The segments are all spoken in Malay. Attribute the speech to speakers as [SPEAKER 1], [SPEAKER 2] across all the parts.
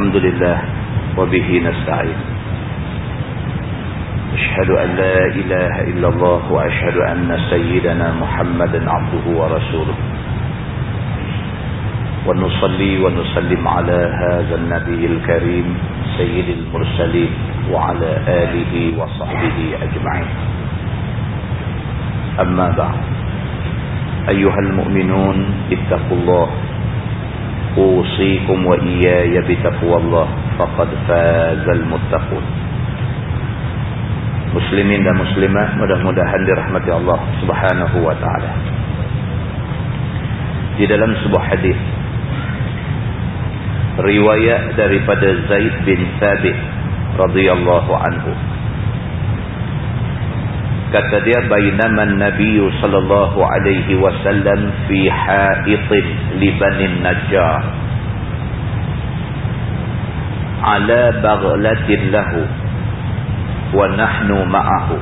[SPEAKER 1] الحمد لله وبه نستعين. أشهد أن لا إله إلا الله وأشهد أن سيدنا محمدا عبده ورسوله. ونصلي ونسلم على هذا النبي الكريم سيد المرسلين وعلى آله وصحبه أجمعين. أما بعد أيها المؤمنون اتقوا الله أوصيكم وإياي بتقوى الله فقد فاز المتقون Muslimin dan muslimat mudah-mudahan dirahmati Allah Subhanahu wa taala. Di dalam sebuah hadis riwayat daripada Zaid bin Thabit radhiyallahu anhu Kata dia bainama nabi sallallahu alaihi wasallam fi haitin li bani najjar ala baghlatin lahu wa nahnu ma'ahu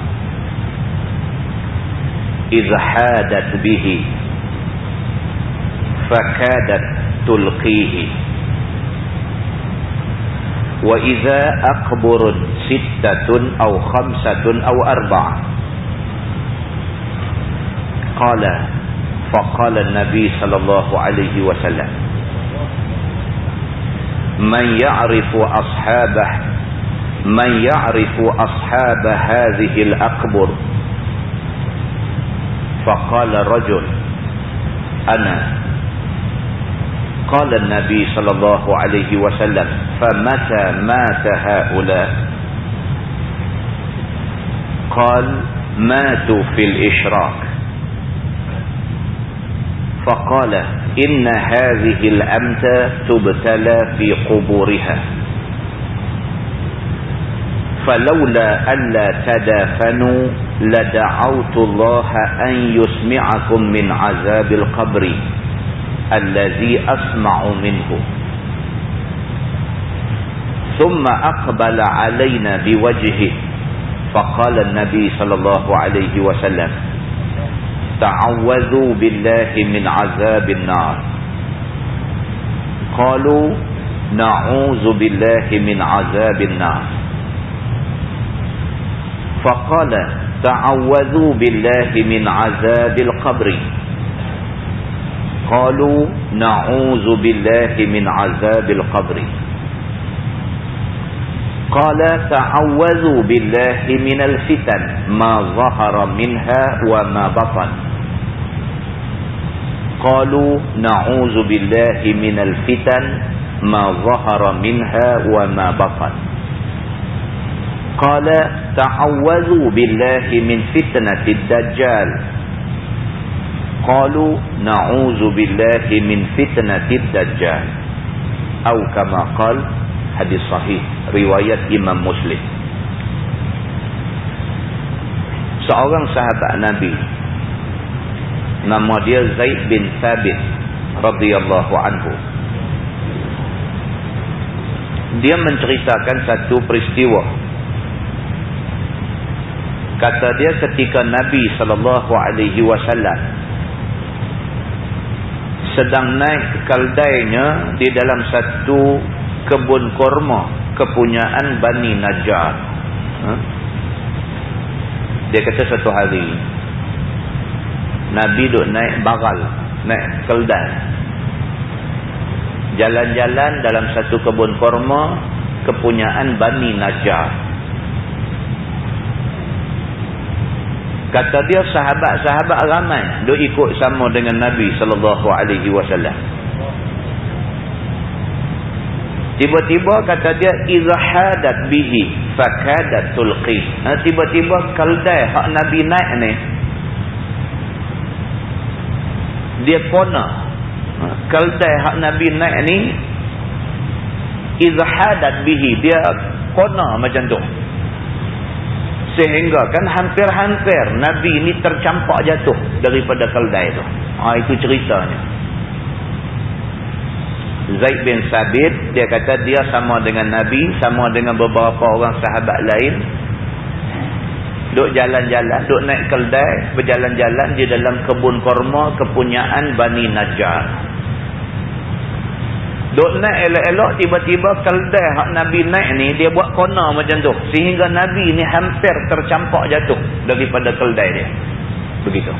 [SPEAKER 1] idh hadat bihi fakadat tulqihi wa idha aqburun sittatun aw khamsatun aw arba'ah قال فقال النبي صلى الله عليه وسلم من يعرف أصحابه من يعرف أصحاب هذه الأقبر؟ فقال رجل أنا. قال النبي صلى الله عليه وسلم فمتى مات هؤلاء؟ قال ماتوا في الإشراك فقال إن هذه الأمت تبتلى في قبورها. فلولا ألا تدافنوا لدعوت الله أن يسمعكم من عذاب القبر الذي أسمع منه. ثم أقبل علينا بوجهه فقال النبي صلى الله عليه وسلم تعوذوا بالله من عذاب النار. قالوا نعوذ بالله من عذاب النار. فقال تعوذوا بالله من عذاب القبر. قالوا نعوذ بالله من عذاب القبر. قال تعوذوا بالله من الفتن ما ظهر منها وما بطن. قالوا نعوذ بالله من الفتن ما ظهر منها وما بطن. قال تعوذوا بالله من فتنة الدجال. قالوا نعوذ بالله من فتنة الدجال. أو كما قال حديث صحيح رواية إمام مسلم. seorang sahabat Nabi nama dia Zaid bin Thabit radhiyallahu anhu. Dia menceritakan satu peristiwa. Kata dia ketika Nabi sallallahu alaihi wasallam sedang naik kaldainya di dalam satu kebun kurma kepunyaan Bani Najjar. Ha? dia kata satu hari Nabi duk naik bagal, naik keldai. Jalan-jalan dalam satu kebun korma kepunyaan Bani Najjar. Kata dia sahabat-sahabat ramai duk ikut sama dengan Nabi sallallahu alaihi wasallam. Tiba-tiba kata dia izhadat bihi fakadat tulqi. Ha, tiba-tiba keldai hak Nabi naik ni dia kona. Ha, kaldai hak Nabi naik ni izhadat bihi dia kona macam tu. Sehingga kan hampir-hampir Nabi ni tercampak jatuh daripada kaldai tu. Ha, itu ceritanya. Zaid bin Sabit dia kata dia sama dengan Nabi sama dengan beberapa orang sahabat lain Duk jalan-jalan, duk naik keldai, berjalan-jalan di dalam kebun korma kepunyaan Bani Najjar. Duk naik elok-elok tiba-tiba keldai hak Nabi naik ni dia buat kona macam tu. Sehingga Nabi ni hampir tercampak jatuh daripada keldai dia. Begitu.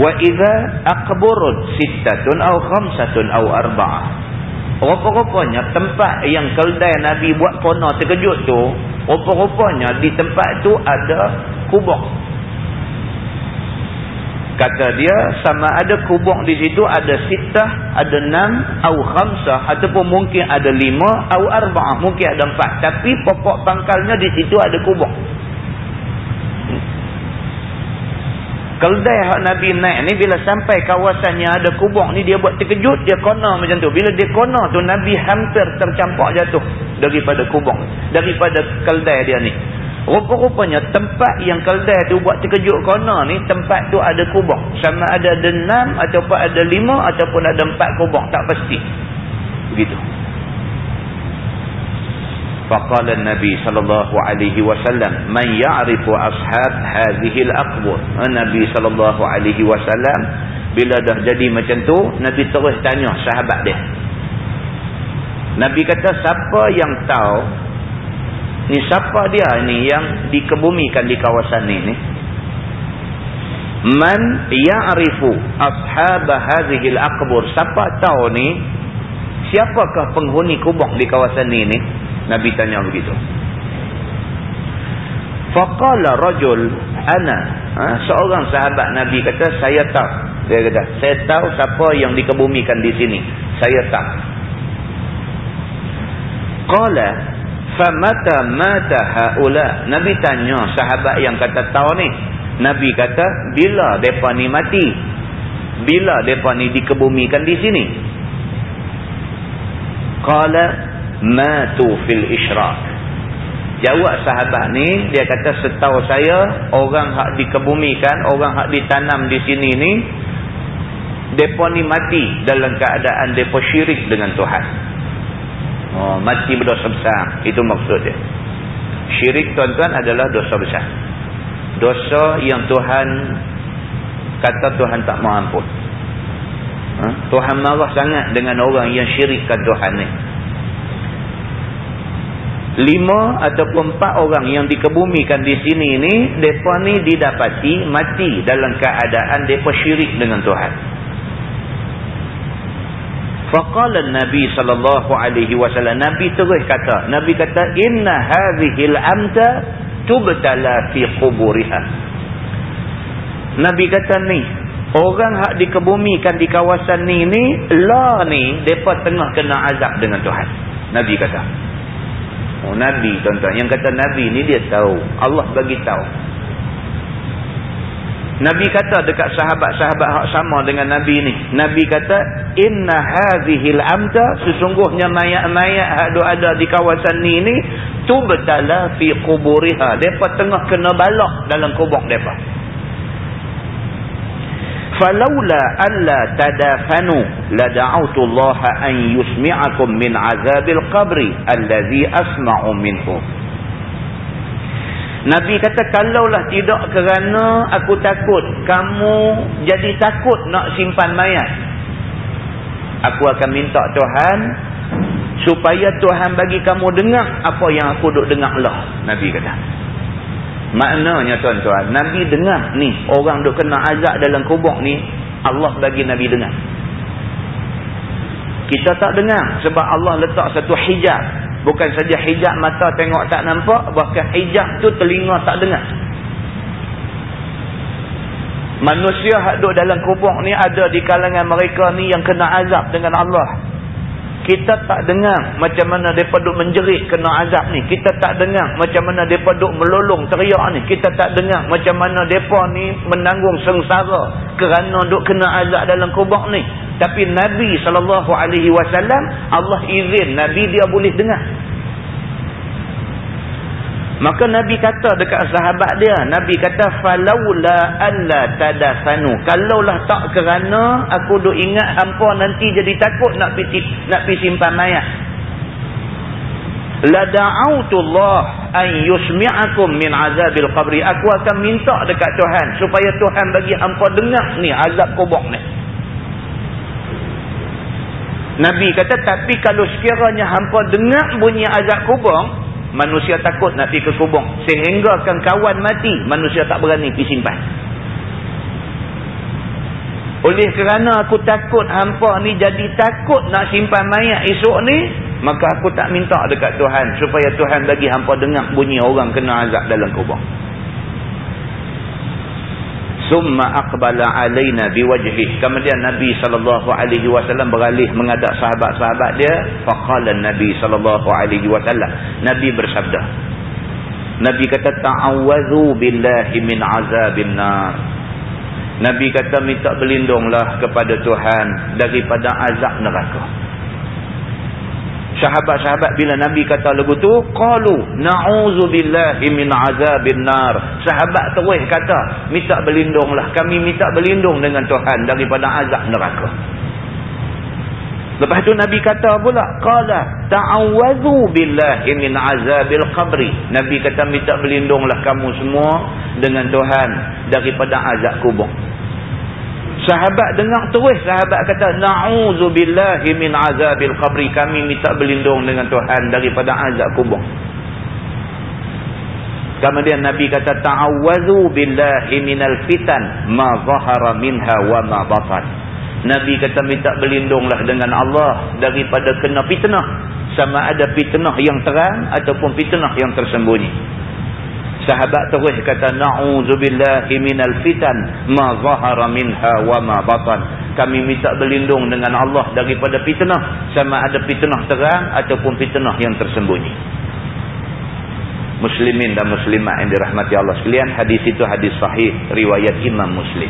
[SPEAKER 1] Idza aqburut sittatun aw khamsatun aw arba'ah. Rupa-rupanya tempat yang keldai Nabi buat kona terkejut tu, rupa-rupanya di tempat tu ada kubur. Kata dia sama ada kubur di situ ada sitah ada enam atau khamsah ataupun mungkin ada lima atau arba'ah mungkin ada empat. Tapi pokok pangkalnya di situ ada kubur keldai hak Nabi naik ni bila sampai kawasan yang ada kubur ni dia buat terkejut dia kona macam tu bila dia kona tu Nabi hampir tercampak jatuh daripada kubur daripada keldai dia ni Rupa-rupanya tempat yang keldai tu buat terkejut kona ni tempat tu ada kubur. Sama ada ada enam ataupun ada lima ataupun ada empat kubur. Tak pasti. Begitu. Faqala Nabi sallallahu alaihi wasallam, "Man ya'rifu ashab hadhihi al-aqbur?" Nabi sallallahu alaihi wasallam bila dah jadi macam tu, Nabi terus tanya sahabat dia. Nabi kata, "Siapa yang tahu Ni siapa dia ni yang dikebumikan di kawasan ini? Man ya'rifu ashab hadhihi al-aqbur? Siapa tahu ni siapakah penghuni kubur di kawasan ini? Nabi tanya begitu. Faqala rajul ana ha? seorang sahabat Nabi kata saya tahu. Dia kata saya tahu siapa yang dikebumikan di sini. Saya tahu. Qala famata mata haula nabi tanya sahabat yang kata tahu ni nabi kata bila depa ni mati bila depa ni dikebumikan di sini qala matu fil isyraq jawab sahabat ni dia kata setahu saya orang hak dikebumikan orang hak ditanam di sini ni depa ni mati dalam keadaan depa syirik dengan Tuhan Oh, mati berdosa besar. Itu maksud dia. Syirik tuan-tuan adalah dosa besar. Dosa yang Tuhan kata Tuhan tak mahu ampun. Ha? Tuhan marah sangat dengan orang yang syirikkan Tuhan ni. Lima ataupun empat orang yang dikebumikan di sini ni, mereka ni didapati mati dalam keadaan mereka syirik dengan Tuhan. Faqala Nabi sallallahu alaihi wasallam Nabi terus kata Nabi kata inna hadhil amta tubtala fi quburiha Nabi kata ni orang hak dikebumikan di kawasan ni ni la ni depa tengah kena azab dengan Tuhan Nabi kata Oh Nabi tuan-tuan yang kata Nabi ni dia tahu Allah bagi tahu Nabi kata dekat sahabat-sahabat hak sama dengan Nabi ni. Nabi kata, "Inna hadhil amta sesungguhnya mayat-mayat hak ada di kawasan ni ni tubtala fi quburiha." Depa tengah kena balak dalam kubur depa. Falaula alla tadafanu la da'awtu Allah an yusmi'akum min azabil qabri allazi asma'u minhu. Nabi kata kalaulah tidak kerana aku takut kamu jadi takut nak simpan mayat. Aku akan minta Tuhan supaya Tuhan bagi kamu dengar apa yang aku duk dengar Allah. Nabi kata. Maknanya tuan-tuan, Nabi dengar ni orang duk kena azab dalam kubur ni Allah bagi Nabi dengar. Kita tak dengar sebab Allah letak satu hijab Bukan saja hijab mata tengok tak nampak. Bahkan hijab tu telinga tak dengar. Manusia yang duduk dalam kubur ni ada di kalangan mereka ni yang kena azab dengan Allah. Kita tak dengar macam mana mereka duduk menjerit kena azab ni. Kita tak dengar macam mana mereka duduk melolong teriak ni. Kita tak dengar macam mana mereka ni menanggung sengsara kerana duduk kena azab dalam kubur ni. Tapi Nabi SAW, Allah izin Nabi dia boleh dengar. Maka Nabi kata dekat sahabat dia, Nabi kata falaula alla tadafanu. Kalaulah tak kerana aku duk ingat hangpa nanti jadi takut nak pi nak pi simpan mayat. La da'autu Allah an yusmi'akum min azabil qabri. Aku akan minta dekat Tuhan supaya Tuhan bagi hangpa dengar ni azab kubur ni. Nabi kata tapi kalau sekiranya hampa dengar bunyi azab kubur manusia takut nak pergi ke kubur. Sehingga kan kawan mati manusia tak berani pergi simpan. Oleh kerana aku takut hampa ni jadi takut nak simpan mayat esok ni maka aku tak minta dekat Tuhan supaya Tuhan bagi hampa dengar bunyi orang kena azab dalam kubur summa aqbala alaina biwajhi. Kemudian nabi wasallam beralih menghadap sahabat-sahabat dia. Faqala nabi wasallam. Nabi bersabda nabi kata ta'awwazu billahi min azabin nar. Nabi kata minta berlindunglah kepada Tuhan daripada azab neraka sahabat-sahabat bila Nabi kata lagu tu qalu na'udzubillahi min azabin nar. Sahabat terus kata minta berlindunglah. Kami minta berlindung dengan Tuhan daripada azab neraka. Lepas tu Nabi kata pula qala ta'awwadhu billahi min azabil qabri. Nabi kata minta berlindunglah kamu semua dengan Tuhan daripada azab kubur Sahabat dengar terus sahabat kata na'udzubillahi min azabil qabri kami minta berlindung dengan Tuhan daripada azab kubur. Kemudian Nabi kata ta'awwazu billahi minal fitan ma zahara minha wa ma batan. Nabi kata minta berlindunglah dengan Allah daripada kena fitnah sama ada fitnah yang terang ataupun fitnah yang tersembunyi. Sahabat terus kata na'udzubillahi minal fitan ma zahara minha wa ma batan. Kami minta berlindung dengan Allah daripada fitnah sama ada fitnah terang ataupun fitnah yang tersembunyi. Muslimin dan muslimat yang dirahmati Allah sekalian, hadis itu hadis sahih riwayat Imam Muslim.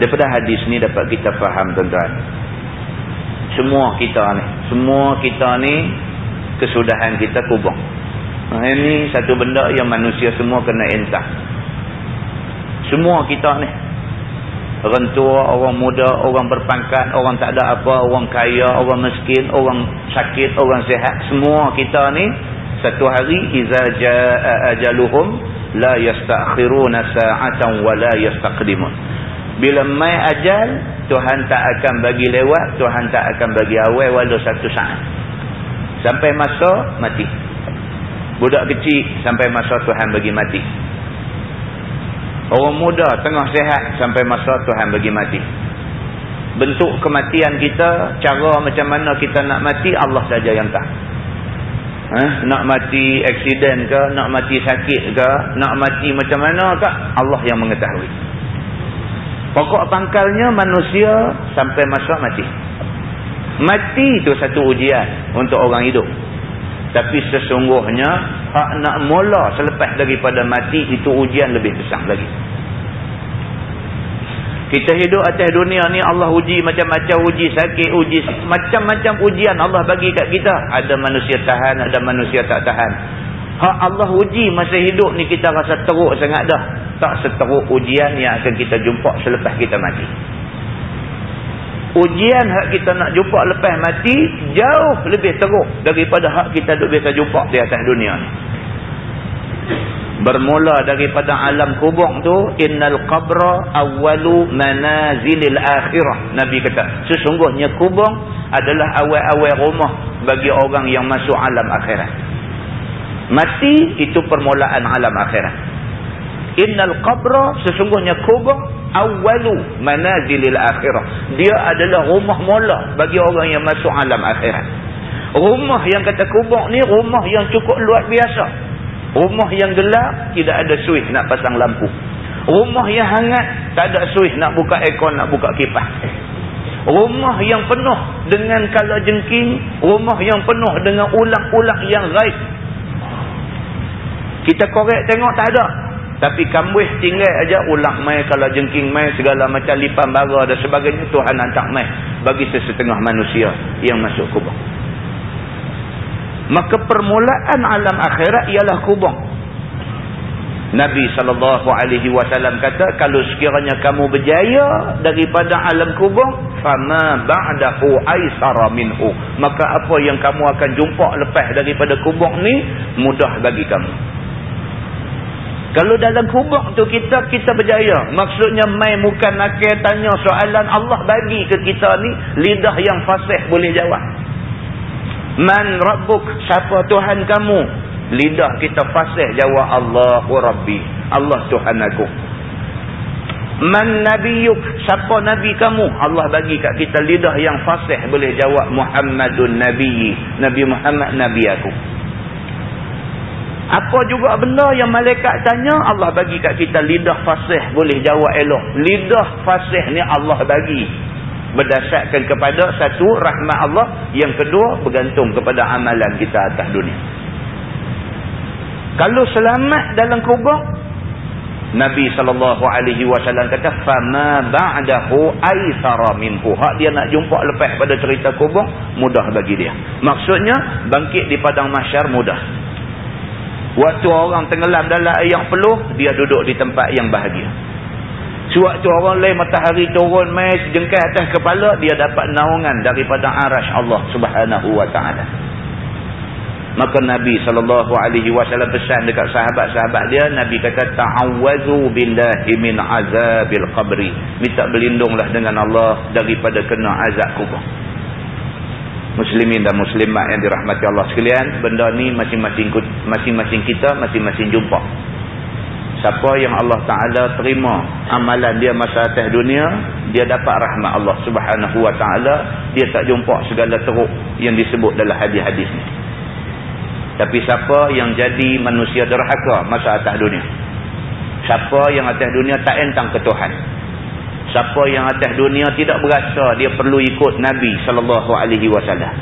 [SPEAKER 1] Daripada hadis ni dapat kita faham tuan-tuan. Semua kita ni, semua kita ni kesudahan kita kubur. Ha, ini satu benda yang manusia semua kena entah. Semua kita ni. Orang tua, orang muda, orang berpangkat, orang tak ada apa, orang kaya, orang miskin, orang sakit, orang sehat. Semua kita ni satu hari iza jaa ajaluhum la yastakhiruna sa'atan wa la yastaqdimun. Bila mai ajal, Tuhan tak akan bagi lewat, Tuhan tak akan bagi awal walau satu saat. Sampai masa mati budak kecil sampai masa Tuhan bagi mati. Orang muda tengah sehat sampai masa Tuhan bagi mati. Bentuk kematian kita cara macam mana kita nak mati Allah saja yang tahu. Ha? nak mati aksiden ke nak mati sakit ke nak mati macam mana ke Allah yang mengetahui. Pokok pangkalnya manusia sampai masa mati. Mati itu satu ujian untuk orang hidup tapi sesungguhnya hak nak mula selepas daripada mati itu ujian lebih besar lagi. Kita hidup atas dunia ni Allah uji macam-macam uji sakit, uji macam-macam ujian Allah bagi kat kita. Ada manusia tahan, ada manusia tak tahan. Hak Allah uji masa hidup ni kita rasa teruk sangat dah. Tak seteruk ujian yang akan kita jumpa selepas kita mati ujian hak kita nak jumpa lepas mati jauh lebih teruk daripada hak kita duk biasa jumpa di atas dunia ni. Bermula daripada alam kubur tu innal qabra awwalu manazilil akhirah nabi kata. Sesungguhnya kubur adalah awal-awal rumah bagi orang yang masuk alam akhirat. Mati itu permulaan alam akhirat. Innal qabra sesungguhnya kubur awalu manazilil akhirah. Dia adalah rumah mula bagi orang yang masuk alam akhirat. Rumah yang kata kubur ni rumah yang cukup luar biasa. Rumah yang gelap tidak ada switch nak pasang lampu. Rumah yang hangat tak ada switch nak buka aircon nak buka kipas. Rumah yang penuh dengan kala jengking, rumah yang penuh dengan ulang-ulang yang raib. Kita korek tengok tak ada. Tapi kambuh tinggal aja ulang mai kalau jengking mai segala macam lipan bara dan sebagainya Tuhan hantar mai bagi sesetengah manusia yang masuk kubur. Maka permulaan alam akhirat ialah kubur. Nabi SAW kata kalau sekiranya kamu berjaya daripada alam kubur fama ba'dahu aisara minhu maka apa yang kamu akan jumpa lepas daripada kubur ni mudah bagi kamu Kalau dalam kubur tu kita kita berjaya. Maksudnya mai muka nakal tanya soalan Allah bagi ke kita ni lidah yang fasih boleh jawab. Man rabbuk? Siapa Tuhan kamu? Lidah kita fasih jawab Allahu Rabbi. Allah Tuhan aku. Man nabiyuk? Siapa nabi kamu? Allah bagi kat kita lidah yang fasih boleh jawab Muhammadun nabiyyi. Nabi Muhammad nabi aku. Apa juga benda yang malaikat tanya, Allah bagi kat kita lidah fasih boleh jawab elok. Lidah fasih ni Allah bagi. Berdasarkan kepada satu, rahmat Allah. Yang kedua, bergantung kepada amalan kita atas dunia. Kalau selamat dalam kubur, Nabi SAW kata, فَمَا بَعْدَهُ أَيْثَرَ مِنْهُ Hak dia nak jumpa lepas pada cerita kubur, mudah bagi dia. Maksudnya, bangkit di padang masyar mudah. Waktu orang tenggelam dalam air peluh, dia duduk di tempat yang bahagia. Sewaktu orang lain matahari turun mai jengkai atas kepala, dia dapat naungan daripada arash Allah subhanahu wa ta'ala. Maka Nabi SAW pesan dekat sahabat-sahabat dia, Nabi kata, Ta'awazu billahi min azabil qabri. Minta berlindunglah dengan Allah daripada kena azab kubur muslimin dan muslimat yang dirahmati Allah sekalian benda ni masing-masing masing-masing kita masing-masing jumpa. Siapa yang Allah Ta'ala terima amalan dia masa atas dunia dia dapat rahmat Allah Subhanahu Wa Ta'ala. Dia tak jumpa segala teruk yang disebut dalam hadis-hadis ni. Tapi siapa yang jadi manusia derhaka masa atas dunia? Siapa yang atas dunia tak entang ke Tuhan Siapa yang atas dunia tidak berasa dia perlu ikut Nabi sallallahu alaihi wasallam.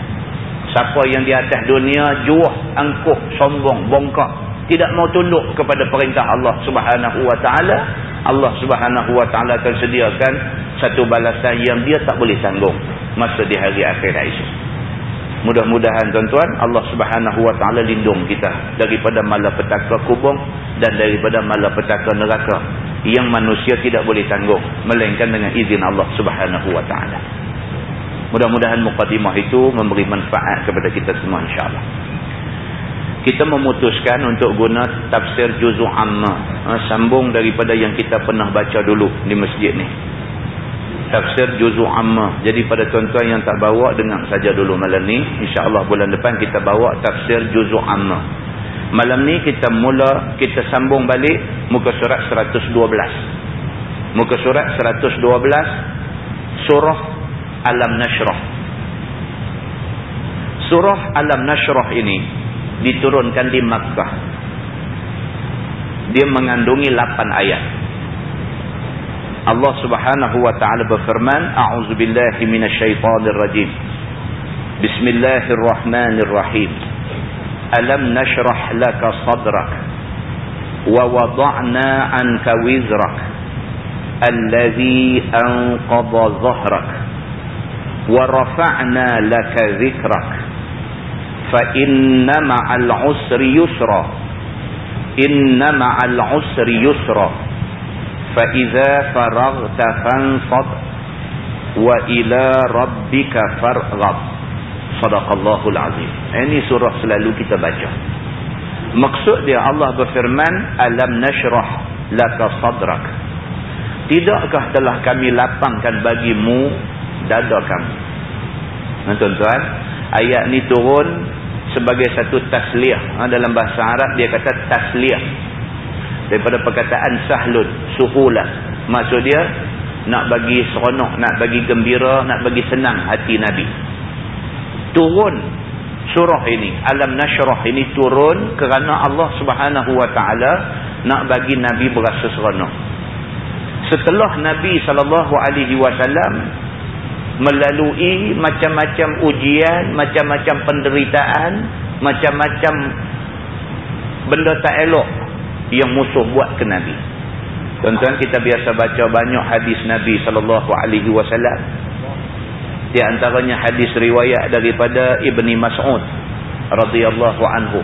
[SPEAKER 1] Siapa yang di atas dunia juah, angkuh, sombong, bongkak, tidak mau tunduk kepada perintah Allah Subhanahu wa taala, Allah Subhanahu wa taala akan sediakan satu balasan yang dia tak boleh tanggung masa di hari akhirat itu. Mudah-mudahan tuan-tuan Allah Subhanahu wa taala lindung kita daripada malapetaka kubur dan daripada malapetaka neraka yang manusia tidak boleh tanggung melainkan dengan izin Allah Subhanahu wa taala. Mudah-mudahan mukadimah itu memberi manfaat kepada kita semua insya-Allah. Kita memutuskan untuk guna tafsir juz'u amma ha, sambung daripada yang kita pernah baca dulu di masjid ni tafsir juzu amma. Jadi pada tuan-tuan yang tak bawa dengar saja dulu malam ni. Insya-Allah bulan depan kita bawa tafsir juzu amma. Malam ni kita mula kita sambung balik muka surat 112. Muka surat 112 surah Alam Nashrah. Surah Alam Nashrah ini diturunkan di Makkah. Dia mengandungi 8 ayat. Allah Subhanahu wa taala berfirman, "A'udzu billahi minasyaitonir rajim. Bismillahirrahmanirrahim. Alam nashrah laka sadrak wa wada'na 'anka wizrak alladhi anqadha dhahrak wa rafa'na laka dhikrak fa inna ma'al 'usri yusra inna ma'al 'usri yusra فإذا فرغت فانصب wa ila rabbika صدق sadaqallahul azim. Eh, ini surah selalu kita baca. Maksud dia Allah berfirman alam nashrah laka sadrak. Tidakkah telah kami lapangkan bagimu dada kamu? Tuan-tuan ayat ni turun sebagai satu tasliyah ha, dalam bahasa Arab dia kata tasliyah daripada perkataan sahlun suhulah maksud dia nak bagi seronok nak bagi gembira nak bagi senang hati Nabi. Turun surah ini alam nashrah ini turun kerana Allah subhanahu wa ta'ala nak bagi Nabi berasa seronok. Setelah Nabi SAW melalui macam-macam ujian macam-macam penderitaan macam-macam benda tak elok yang musuh buat ke Nabi. Tuan-tuan kita biasa baca banyak hadis Nabi sallallahu alaihi wasallam. Di antaranya hadis riwayat daripada Ibni Mas'ud radhiyallahu anhu.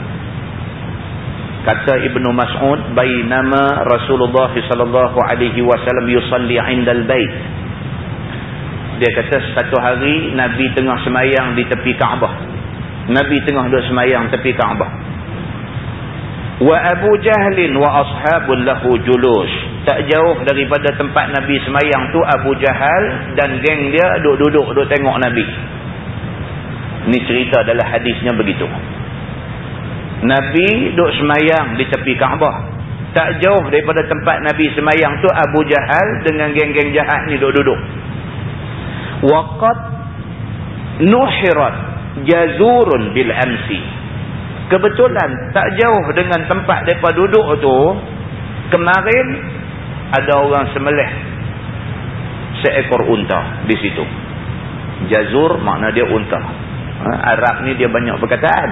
[SPEAKER 1] Kata Ibnu Mas'ud, "Bainama Rasulullah sallallahu alaihi wasallam yusalli 'indal bait." Dia kata satu hari Nabi tengah semayang di tepi Kaabah. Nabi tengah duduk semayang tepi Kaabah. Wa Abu Jahlin wa ashabul lahu julus. Tak jauh daripada tempat Nabi semayang tu Abu Jahal dan geng dia duduk-duduk duduk tengok Nabi. Ni cerita adalah hadisnya begitu. Nabi duduk semayang di tepi Kaabah. Tak jauh daripada tempat Nabi semayang tu Abu Jahal dengan geng-geng jahat ni duduk-duduk. Waqat nuhirat jazurun bil amsi kebetulan tak jauh dengan tempat mereka duduk tu kemarin ada orang semelih seekor unta di situ. Jazur makna dia unta. Ha? Arab ni dia banyak perkataan.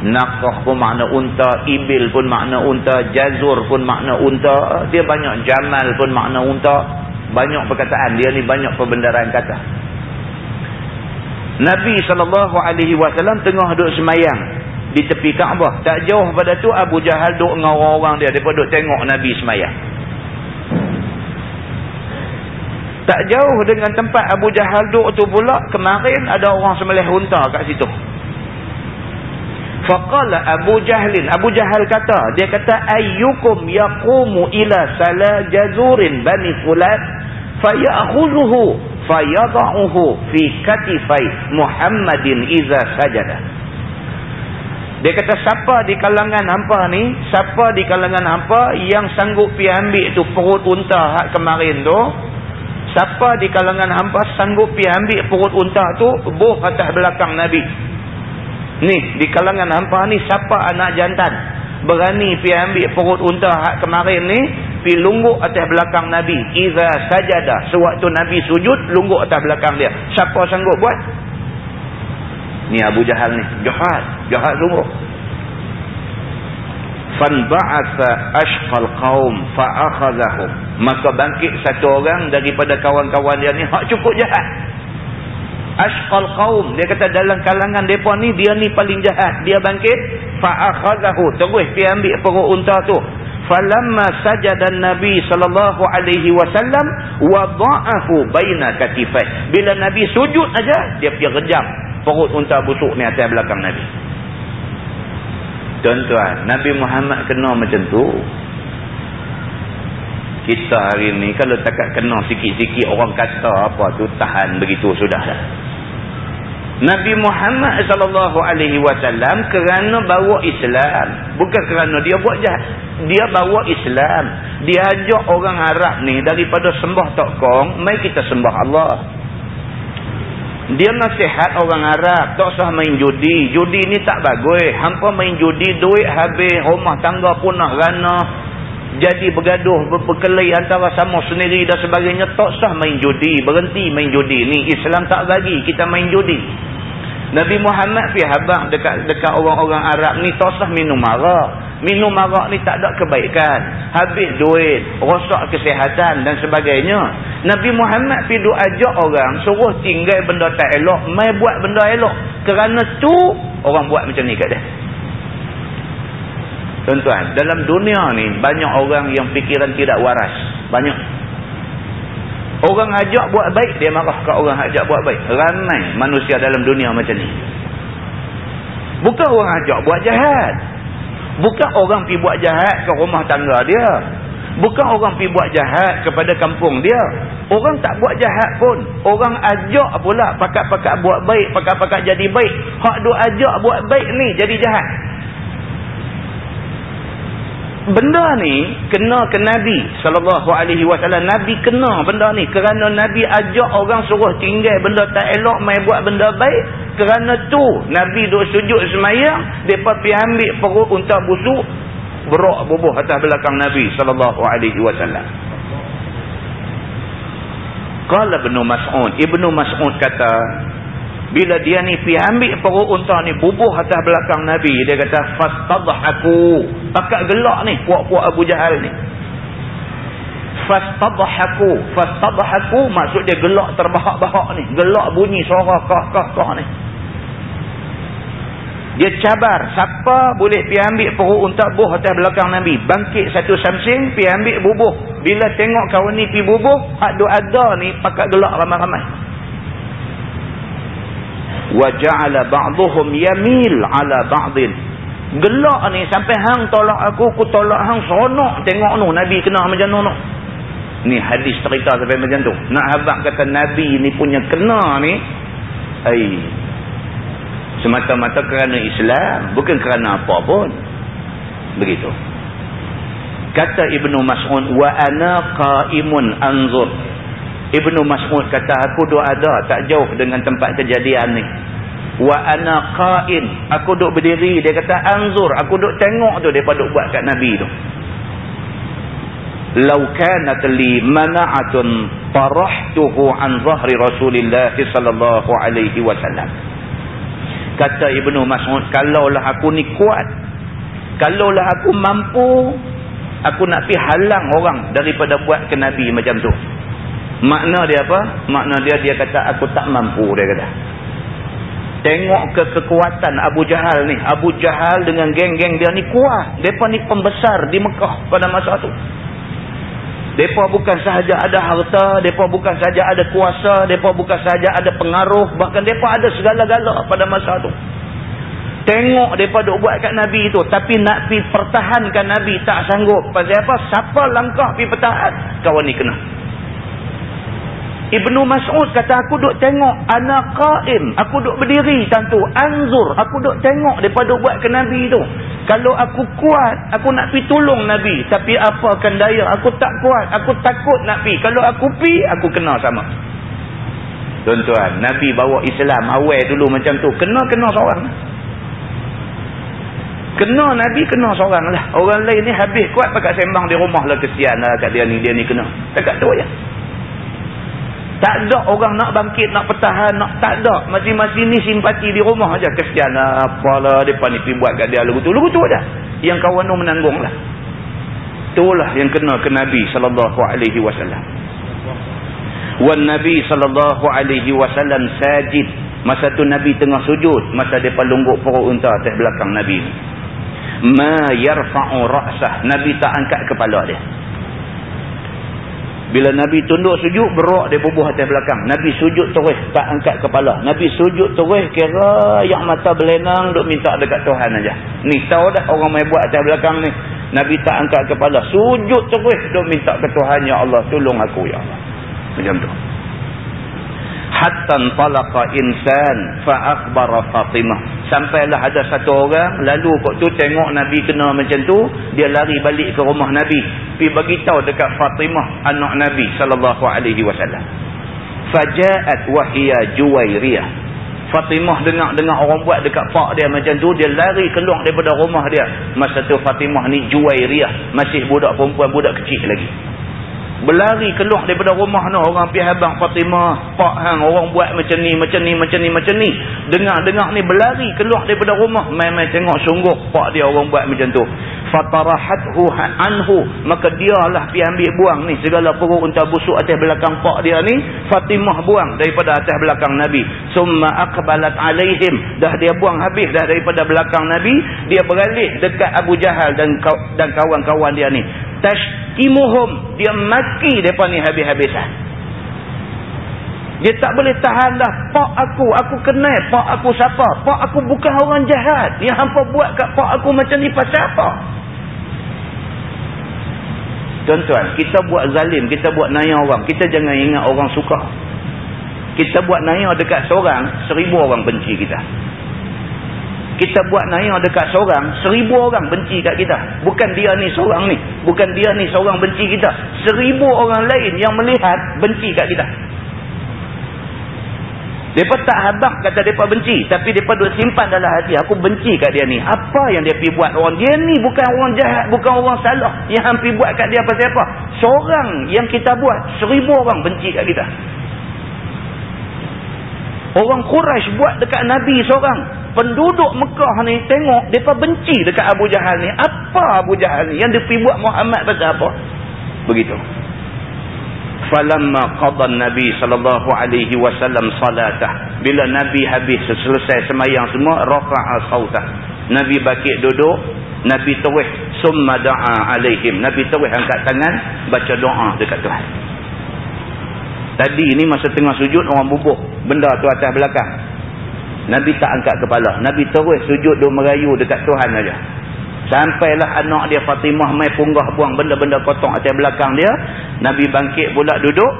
[SPEAKER 1] Nakah pun makna unta ibil pun makna unta jazur pun makna unta. Dia banyak jamal pun makna unta. Banyak perkataan dia ni banyak perbendaraan kata. Nabi SAW tengah duduk semayang di tepi Kaabah. Tak jauh pada tu Abu Jahal duk dengan orang-orang dia. Mereka duk tengok Nabi semayang. Tak jauh dengan tempat Abu Jahal duk tu pula. Kemarin ada orang semelih unta kat situ. Faqala Abu Jahlin. Abu Jahal kata. Dia kata. Ayyukum yaqumu ila salah jazurin bani fulat. Faya'khuzuhu. Fayada'uhu. Fi katifai Muhammadin iza sajadah. Dia kata siapa di kalangan hampa ni, siapa di kalangan hampa yang sanggup pi ambil tu perut unta hak kemarin tu, siapa di kalangan hampa sanggup pi ambil perut unta tu buh atas belakang Nabi. Ni, di kalangan hampa ni siapa anak jantan berani pi ambil perut unta hak kemarin ni, pi lungguk atas belakang Nabi. Iza sajada, sewaktu Nabi sujud, lungguk atas belakang dia. Siapa sanggup buat? Ni Abu Jahal ni. Jahat. Jahat sungguh. Fanba'atha ashqal qawm fa'akhazahum. Maka bangkit satu orang daripada kawan-kawan dia ni. Hak cukup jahat. Ashqal qawm. Dia kata dalam kalangan mereka ni, dia ni paling jahat. Dia bangkit. Fa'akhazahu. Terus dia ambil perut unta tu. Falamma sajada Nabi sallallahu alaihi wasallam wada'ahu baina katifai. Bila Nabi sujud aja dia pergi rejam perut unta busuk ni atas belakang Nabi. Tuan-tuan, Nabi Muhammad kena macam tu. Kita hari ni kalau takat kena sikit-sikit orang kata apa tu tahan begitu sudah dah. Nabi Muhammad sallallahu alaihi wasallam kerana bawa Islam, bukan kerana dia buat jahat. Dia bawa Islam. Dia ajak orang Arab ni daripada sembah tokong, mai kita sembah Allah. Dia nasihat orang Arab. Tak usah main judi. Judi ni tak bagus. Hampa main judi, duit habis. Rumah tangga punah rana. Jadi bergaduh, ber berkelahi antara sama sendiri dan sebagainya. Tak usah main judi. Berhenti main judi. Ni Islam tak bagi kita main judi. Nabi Muhammad fi habang dekat dekat orang-orang Arab ni tak usah minum arak. Minum arak ni tak ada kebaikan. Habis duit, rosak kesihatan dan sebagainya. Nabi Muhammad pi duk ajak orang suruh tinggal benda tak elok, mai buat benda elok. Kerana tu orang buat macam ni kat dia. Tuan-tuan, dalam dunia ni banyak orang yang fikiran tidak waras. Banyak. Orang ajak buat baik, dia marah kat orang ajak buat baik. Ramai manusia dalam dunia macam ni. Bukan orang ajak buat jahat. Bukan orang pi buat jahat ke rumah tangga dia. Bukan orang pi buat jahat kepada kampung dia. Orang tak buat jahat pun. Orang ajak pula pakat-pakat buat baik, pakat-pakat jadi baik. Hak duk ajak buat baik ni jadi jahat benda ni kena ke Nabi sallallahu alaihi wasallam Nabi kena benda ni kerana Nabi ajak orang suruh tinggal benda tak elok mai buat benda baik kerana tu Nabi duk sujud semayang depa pi ambil perut unta busuk berak bubuh atas belakang Nabi sallallahu alaihi wasallam Qala Ibnu Mas'ud Ibnu Mas'ud kata bila dia ni pi ambil perut unta ni bubuh atas belakang Nabi. Dia kata, Fastadhaku. Pakat gelak ni puak-puak Abu Jahal ni. Fastadhaku. Fastadhaku maksud dia gelak terbahak-bahak ni. Gelak bunyi suara kah-kah-kah ni. Dia cabar. Siapa boleh pi ambil perut unta bubuh atas belakang Nabi. Bangkit satu samsing, pi ambil bubuh. Bila tengok kawan ni pi bubuh, hak ada ni pakat gelak ramai-ramai wa ja'ala ba'dhum yamil 'ala Gelak ni sampai hang tolak aku, aku tolak hang seronok tengok nu Nabi kena macam nu. Ni hadis cerita sampai macam tu. Nak habak kata Nabi ni punya kena ni. Ai. Semata-mata kerana Islam. Bukan kerana apa pun. Begitu. Kata Ibnu Mas'ud. Wa ana qa'imun anzur. Ibnu Mas'ud kata aku duk ada tak jauh dengan tempat kejadian ni. Wa ana qa'in. Aku duk berdiri. Dia kata anzur. Aku duk tengok tu dia duk buat kat Nabi tu law kanat li mana'atun tarahtuhu an zahri Rasulillah sallallahu alaihi wasallam kata Ibnu Mas'ud kalaulah aku ni kuat kalaulah aku mampu aku nak pi halang orang daripada buat ke nabi macam tu. Makna dia apa? Makna dia dia kata aku tak mampu dia kata. Tengok ke kekuatan Abu Jahal ni. Abu Jahal dengan geng-geng dia ni kuat. Depa ni pembesar di Mekah pada masa tu mereka bukan sahaja ada harta, mereka bukan sahaja ada kuasa, mereka bukan sahaja ada pengaruh, bahkan mereka ada segala-gala pada masa itu. Tengok mereka duk buat kat Nabi itu, tapi nak pi pertahankan Nabi tak sanggup. Pasal apa? Siapa langkah pi pertahan? Kawan ni kena. Ibnu Mas'ud kata aku duk tengok anak qaim, aku duk berdiri tentu anzur, aku duk tengok duk buat ke nabi tu. Kalau aku kuat, aku nak pi tolong nabi, tapi apa akan daya aku tak kuat, aku takut nak pi. Kalau aku pi, aku kena sama. Tuan-tuan, nabi bawa Islam awal dulu macam tu, kena-kena seorang. Kena nabi kena seorang lah. Orang lain ni habis kuat pakai sembang di rumah lah kesian lah kat dia ni, dia ni kena. Tak tu ya. Tak ada orang nak bangkit, nak pertahan, nak tak ada. Masing-masing ni simpati di rumah aja. Kesian lah, apalah mereka ni pergi buat kat dia lagu tu. Lagu tu aja. Yang kawan tu menanggung lah. Itulah yang kena ke Nabi SAW. Wan Nabi SAW sajid. Masa tu Nabi tengah sujud. Masa dia pelungguk perut unta atas belakang Nabi. Ma yarfa'u ra'sah. Nabi tak angkat kepala dia. Bila Nabi tunduk sujud, berok dia bubuh atas belakang. Nabi sujud terus, tak angkat kepala. Nabi sujud terus, kira yang mata berlenang, duk minta dekat Tuhan aja. Ni tahu dah orang main buat atas belakang ni. Nabi tak angkat kepala. Sujud terus, duk minta ke Tuhan, Ya Allah, tolong aku, Ya Allah. Macam tu hatta talaqa insan fa akhbara Fatimah. Sampailah ada satu orang lalu kok tu tengok nabi kena macam tu dia lari balik ke rumah nabi. Pi bagi tahu dekat Fatimah anak nabi sallallahu alaihi wasallam. Fajaat wahia juwairiyah. Fatimah dengar-dengar orang buat dekat pak dia macam tu dia lari keluar daripada rumah dia. Masa tu Fatimah ni juwairiyah masih budak perempuan budak kecil lagi berlari keluar daripada rumah no orang pergi habang Fatimah pak hang orang buat macam ni macam ni macam ni macam ni. Dengar-dengar ni berlari keluar daripada rumah mai-mai tengok sungguh pak dia orang buat macam tu. Fatarahathu anhu maka dialah pergi ambil buang ni segala perut unta busuk atas belakang pak dia ni. Fatimah buang daripada atas belakang Nabi. Summa aqbalat alaihim. Dah dia buang habis dah daripada belakang Nabi dia beralih dekat Abu Jahal dan dan kawan-kawan dia ni tashkimuhum dia maki depa ni habis-habisan. Dia tak boleh tahan dah. Pak aku aku kenal. Pak aku siapa? Pak aku bukan orang jahat. Yang hampa buat kat pak aku macam ni pasal apa? Tuan-tuan kita buat zalim kita buat naya orang. Kita jangan ingat orang suka. Kita buat naya dekat seorang seribu orang benci kita kita buat naya dekat seorang, seribu orang benci kat kita. Bukan dia ni seorang ni. Bukan dia ni seorang benci kita. Seribu orang lain yang melihat benci kat kita. Mereka tak habak kata mereka benci. Tapi mereka duduk simpan dalam hati. Aku benci kat dia ni. Apa yang dia pergi buat orang? Dia ni bukan orang jahat. Bukan orang salah. Yang hampir buat kat dia pasal apa? Seorang yang kita buat. Seribu orang benci kat kita. Orang Quraisy buat dekat Nabi seorang penduduk Mekah ni tengok mereka benci dekat Abu Jahal ni. Apa Abu Jahal ni? Yang pergi buat Muhammad pasal apa? Begitu. Falamma qada nabi sallallahu alaihi wasallam salatah. Bila nabi habis selesai semayang semua rafa'a sautah. Nabi bakit duduk nabi terus summa da'a alaihim. Nabi terus angkat tangan baca doa dekat Tuhan. Tadi ni masa tengah sujud orang bubuh benda tu atas belakang Nabi tak angkat kepala. Nabi terus sujud duk merayu dekat Tuhan aja. Sampailah anak dia Fatimah mai punggah buang benda-benda kotor atas belakang dia. Nabi bangkit pula duduk.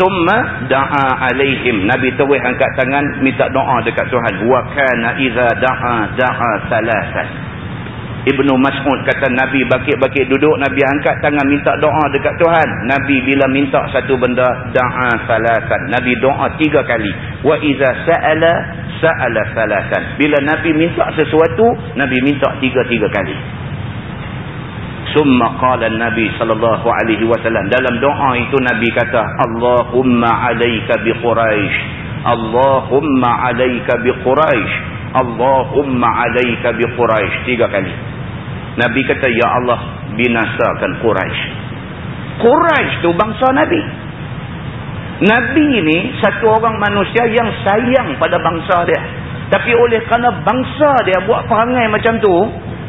[SPEAKER 1] Summa da'a alaihim. Nabi terus angkat tangan minta doa dekat Tuhan. Wa kana iza da'a da'a salasan. Ibnu Mas'ud kata Nabi bakit-bakit duduk. Nabi angkat tangan minta doa dekat Tuhan. Nabi bila minta satu benda da'a salasan. Nabi doa tiga kali. Wa iza sa'ala sa'ala salasan. Bila Nabi minta sesuatu, Nabi minta tiga-tiga kali. Summa qala Nabi sallallahu alaihi wasallam dalam doa itu Nabi kata Allahumma 'alaika bi Quraisy Allahumma 'alaika bi Quraisy Allahumma 'alaika bi Quraisy tiga kali Nabi kata ya Allah binasakan Quraisy Quraisy tu bangsa Nabi Nabi ni satu orang manusia yang sayang pada bangsa dia. Tapi oleh kerana bangsa dia buat perangai macam tu,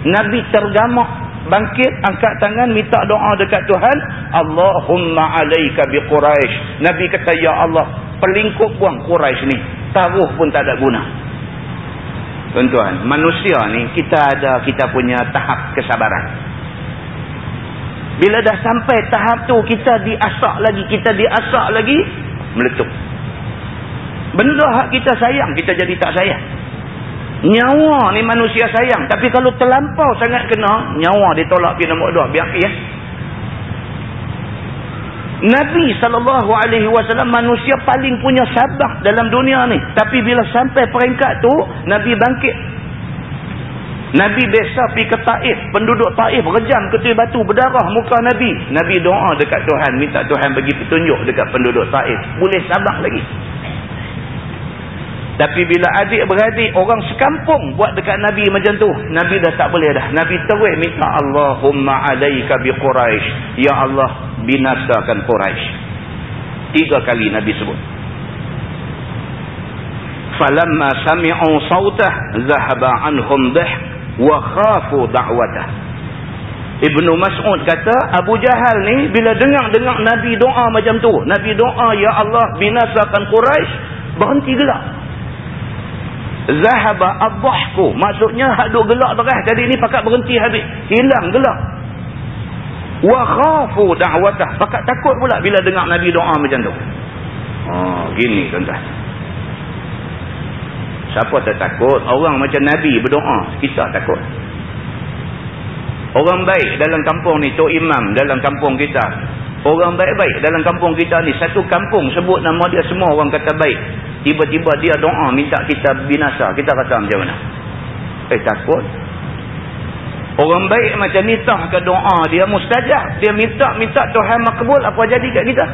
[SPEAKER 1] Nabi tergamak, bangkit, angkat tangan, minta doa dekat Tuhan. Allahumma alaika bi Quraisy. Nabi kata, Ya Allah, pelingkup buang Quraisy ni. Taruh pun tak ada guna. Tuan-tuan, manusia ni kita ada kita punya tahap kesabaran. Bila dah sampai tahap tu kita diasak lagi, kita diasak lagi, meletup. Benda hak kita sayang, kita jadi tak sayang. Nyawa ni manusia sayang. Tapi kalau terlampau sangat kena, nyawa ditolak pergi nombor dua. Biar ya. Nabi SAW manusia paling punya sabar dalam dunia ni. Tapi bila sampai peringkat tu, Nabi bangkit Nabi biasa pergi ke Taif. Penduduk Taif rejam ketul batu berdarah muka Nabi. Nabi doa dekat Tuhan. Minta Tuhan bagi petunjuk dekat penduduk Taif. Boleh sabar lagi. Tapi bila adik-beradik orang sekampung buat dekat Nabi macam tu. Nabi dah tak boleh dah. Nabi terus minta Allahumma alaika bi Quraisy. Ya Allah binasakan Quraisy. Tiga kali Nabi sebut. Falamma sami'u sawtah zahaba anhum dhihk wa khafu da'watah Ibnu Mas'ud kata Abu Jahal ni bila dengar-dengar Nabi doa macam tu Nabi doa ya Allah binasakan Quraisy berhenti gelak zahaba adhahku maksudnya hak duk gelak terah jadi ni pakat berhenti habis hilang gelak wa khafu da'watah pakat takut pula bila dengar Nabi doa macam tu oh gini tuan-tuan Siapa tak takut? Orang macam Nabi berdoa. Kita takut. Orang baik dalam kampung ni. Tok Imam dalam kampung kita. Orang baik-baik dalam kampung kita ni. Satu kampung sebut nama dia semua orang kata baik. Tiba-tiba dia doa minta kita binasa. Kita rasa macam mana? Eh takut. Orang baik macam ni tak ke doa dia mustajab. Dia minta-minta Tuhan makbul apa jadi kat kita?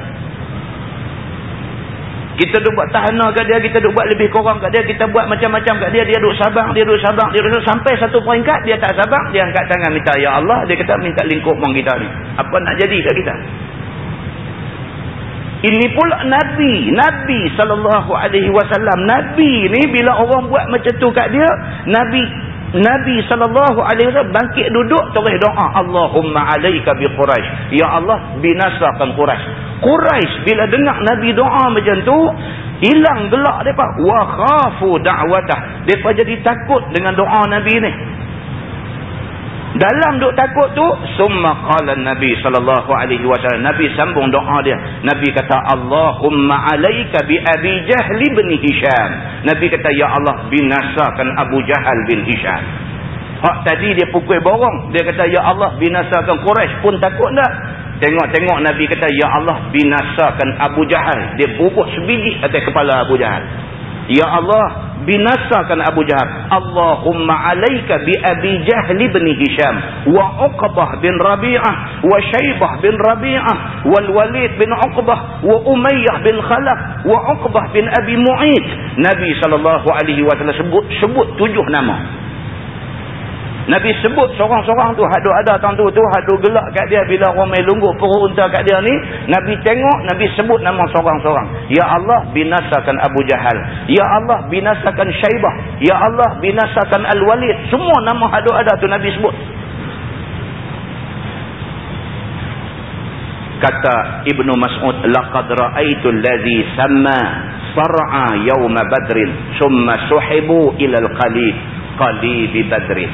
[SPEAKER 1] Kita duk buat tahana kat dia, kita duk buat lebih kurang kat dia, kita buat macam-macam kat dia, dia duk sabar, dia duk sabar, dia duk sampai satu peringkat, dia tak sabar, dia angkat tangan minta, Ya Allah, dia kata minta lingkup orang kita ni. Apa nak jadi kat kita? Ini pula Nabi, Nabi SAW, Nabi ni bila orang buat macam tu kat dia, Nabi Nabi SAW bangkit duduk terus doa Allahumma alaika bi Quraisy ya Allah binasakan Quraisy Quraisy bila dengar Nabi doa macam tu hilang gelak depa. Wa khafu da'watah. Depa jadi takut dengan doa Nabi ni dalam duk takut tu summa qala nabi sallallahu alaihi wasallam. Nabi sambung doa dia. Nabi kata allahumma alaika bi abi jahl bin hisham. Nabi kata ya allah binasakan abu jahal bin hisham. Hak tadi dia pukul borong. Dia kata ya allah binasakan quraisy pun takut tak? Tengok-tengok nabi kata ya allah binasakan abu jahal. Dia bubuk sebiji atas kepala abu jahal ya allah binasakan Abu Jahal. Allahumma alaika bi Abi Jahl bin Hisham wa Uqbah bin Rabi'ah wa Shaybah bin Rabi'ah wal Walid bin Uqbah wa Umayyah bin Khalaf wa Uqbah bin Abi Mu'id. Nabi wasallam sebut sebut tujuh nama. Nabi sebut seorang-seorang tu hadu ada tentu tu hadu gelak kat dia. Bila orang mai lungguh perut unta kat dia ni Nabi tengok Nabi sebut nama seorang-seorang Ya Allah binasakan Abu Jahal. Ya Allah binasakan Syaibah. Ya Allah binasakan Al-Walid. Semua nama hadu ada tu Nabi sebut. Kata Ibnu Mas'ud laqad ra'aitu allazi samma sar'a yawma badrin summa suhibu ila al-qalib qalib badrin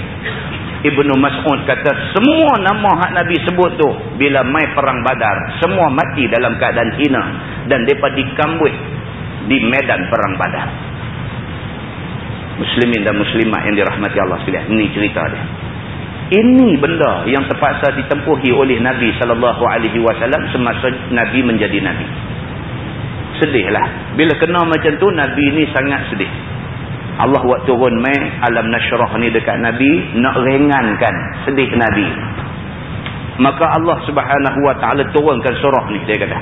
[SPEAKER 1] Ibnu Mas'ud kata semua nama hak Nabi sebut tu bila mai perang Badar semua mati dalam keadaan hina dan depa dikambut di medan perang Badar. Muslimin dan muslimat yang dirahmati Allah sekalian. Ini cerita dia. Ini benda yang terpaksa ditempuhi oleh Nabi sallallahu alaihi wasallam semasa Nabi menjadi nabi. Sedihlah. Bila kena macam tu Nabi ni sangat sedih. Allah buat turun mai alam nasyrah ni dekat Nabi nak ringankan sedih Nabi. Maka Allah Subhanahu wa taala turunkan surah ni dia kata.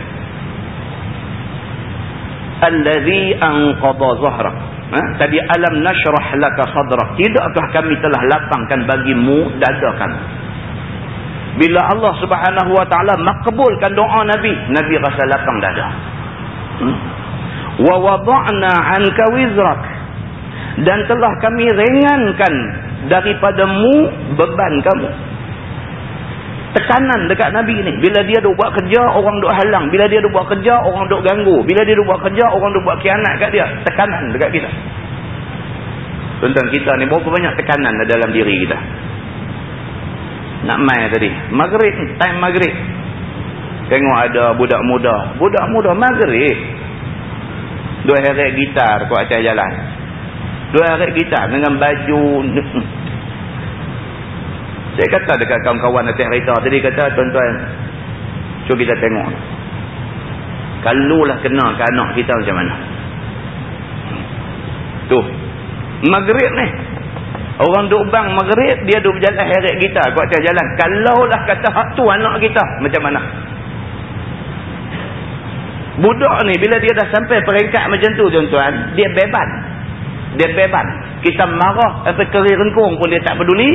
[SPEAKER 1] Allazi anqadha zahrak. Ha? Tadi alam nasyrah laka sadrak. Tidakkah kami telah lapangkan bagimu dada kamu? Bila Allah Subhanahu wa taala makbulkan doa Nabi, Nabi rasa lapang dada. Hmm? Wa wada'na 'anka wizrak dan telah kami ringankan daripadamu beban kamu. Tekanan dekat Nabi ni. Bila dia duk buat kerja orang duk halang. Bila dia duk buat kerja orang duk ganggu. Bila dia duk buat kerja orang duk buat kianat kat dia. Tekanan dekat kita. Tuan-tuan kita ni berapa banyak tekanan dalam diri kita. Nak mai tadi. Maghrib time maghrib. Tengok ada budak muda. Budak muda maghrib. Dua heret gitar kat atas jalan Dua arit kita dengan baju. Saya kata dekat kawan-kawan atas kereta tadi kata tuan-tuan. Cuba kita tengok. Kalau lah kena ke anak kita macam mana. Tu. Maghrib ni. Orang duk bang maghrib dia duk berjalan heret kita kuat atas jalan. Kalau lah kata hak tu anak kita macam mana. Budak ni bila dia dah sampai peringkat macam tu tuan-tuan. Dia beban dia beban kita marah sampai keri rengkung pun dia tak peduli.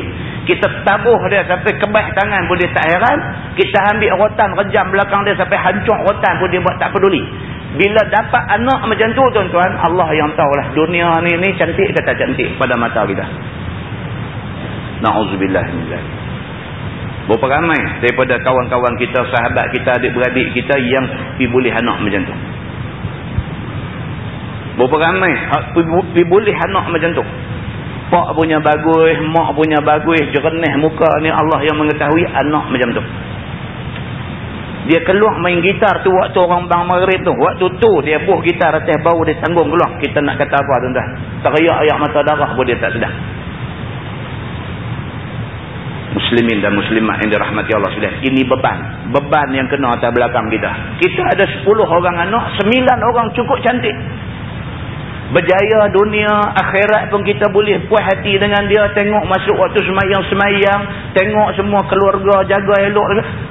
[SPEAKER 1] Kita tabuh dia sampai kebah tangan pun dia tak heran. Kita ambil rotan rejam belakang dia sampai hancur rotan pun dia buat tak peduli. Bila dapat anak macam tu tuan-tuan Allah yang tahulah. Dunia ni ni cantik kata cantik pada mata kita? Na'udzubillah berapa ramai daripada kawan-kawan kita sahabat kita adik-beradik kita yang pergi boleh anak macam tu Berapa ramai pergi boleh anak macam tu. Pak punya bagus, mak punya bagus, jernih muka ni Allah yang mengetahui anak macam tu. Dia keluar main gitar tu waktu orang bang maghrib tu. Waktu tu dia buh gitar atas bau dia tanggung keluar. Kita nak kata apa tuan-tuan? Teriak ayak mata darah pun dia tak sedar. Muslimin dan muslimat yang dirahmati Allah sudah. Ini beban. Beban yang kena atas belakang kita. Kita ada 10 orang anak, 9 orang cukup cantik berjaya dunia akhirat pun kita boleh puas hati dengan dia. Tengok masuk waktu semayang-semayang tengok semua keluarga jaga elok.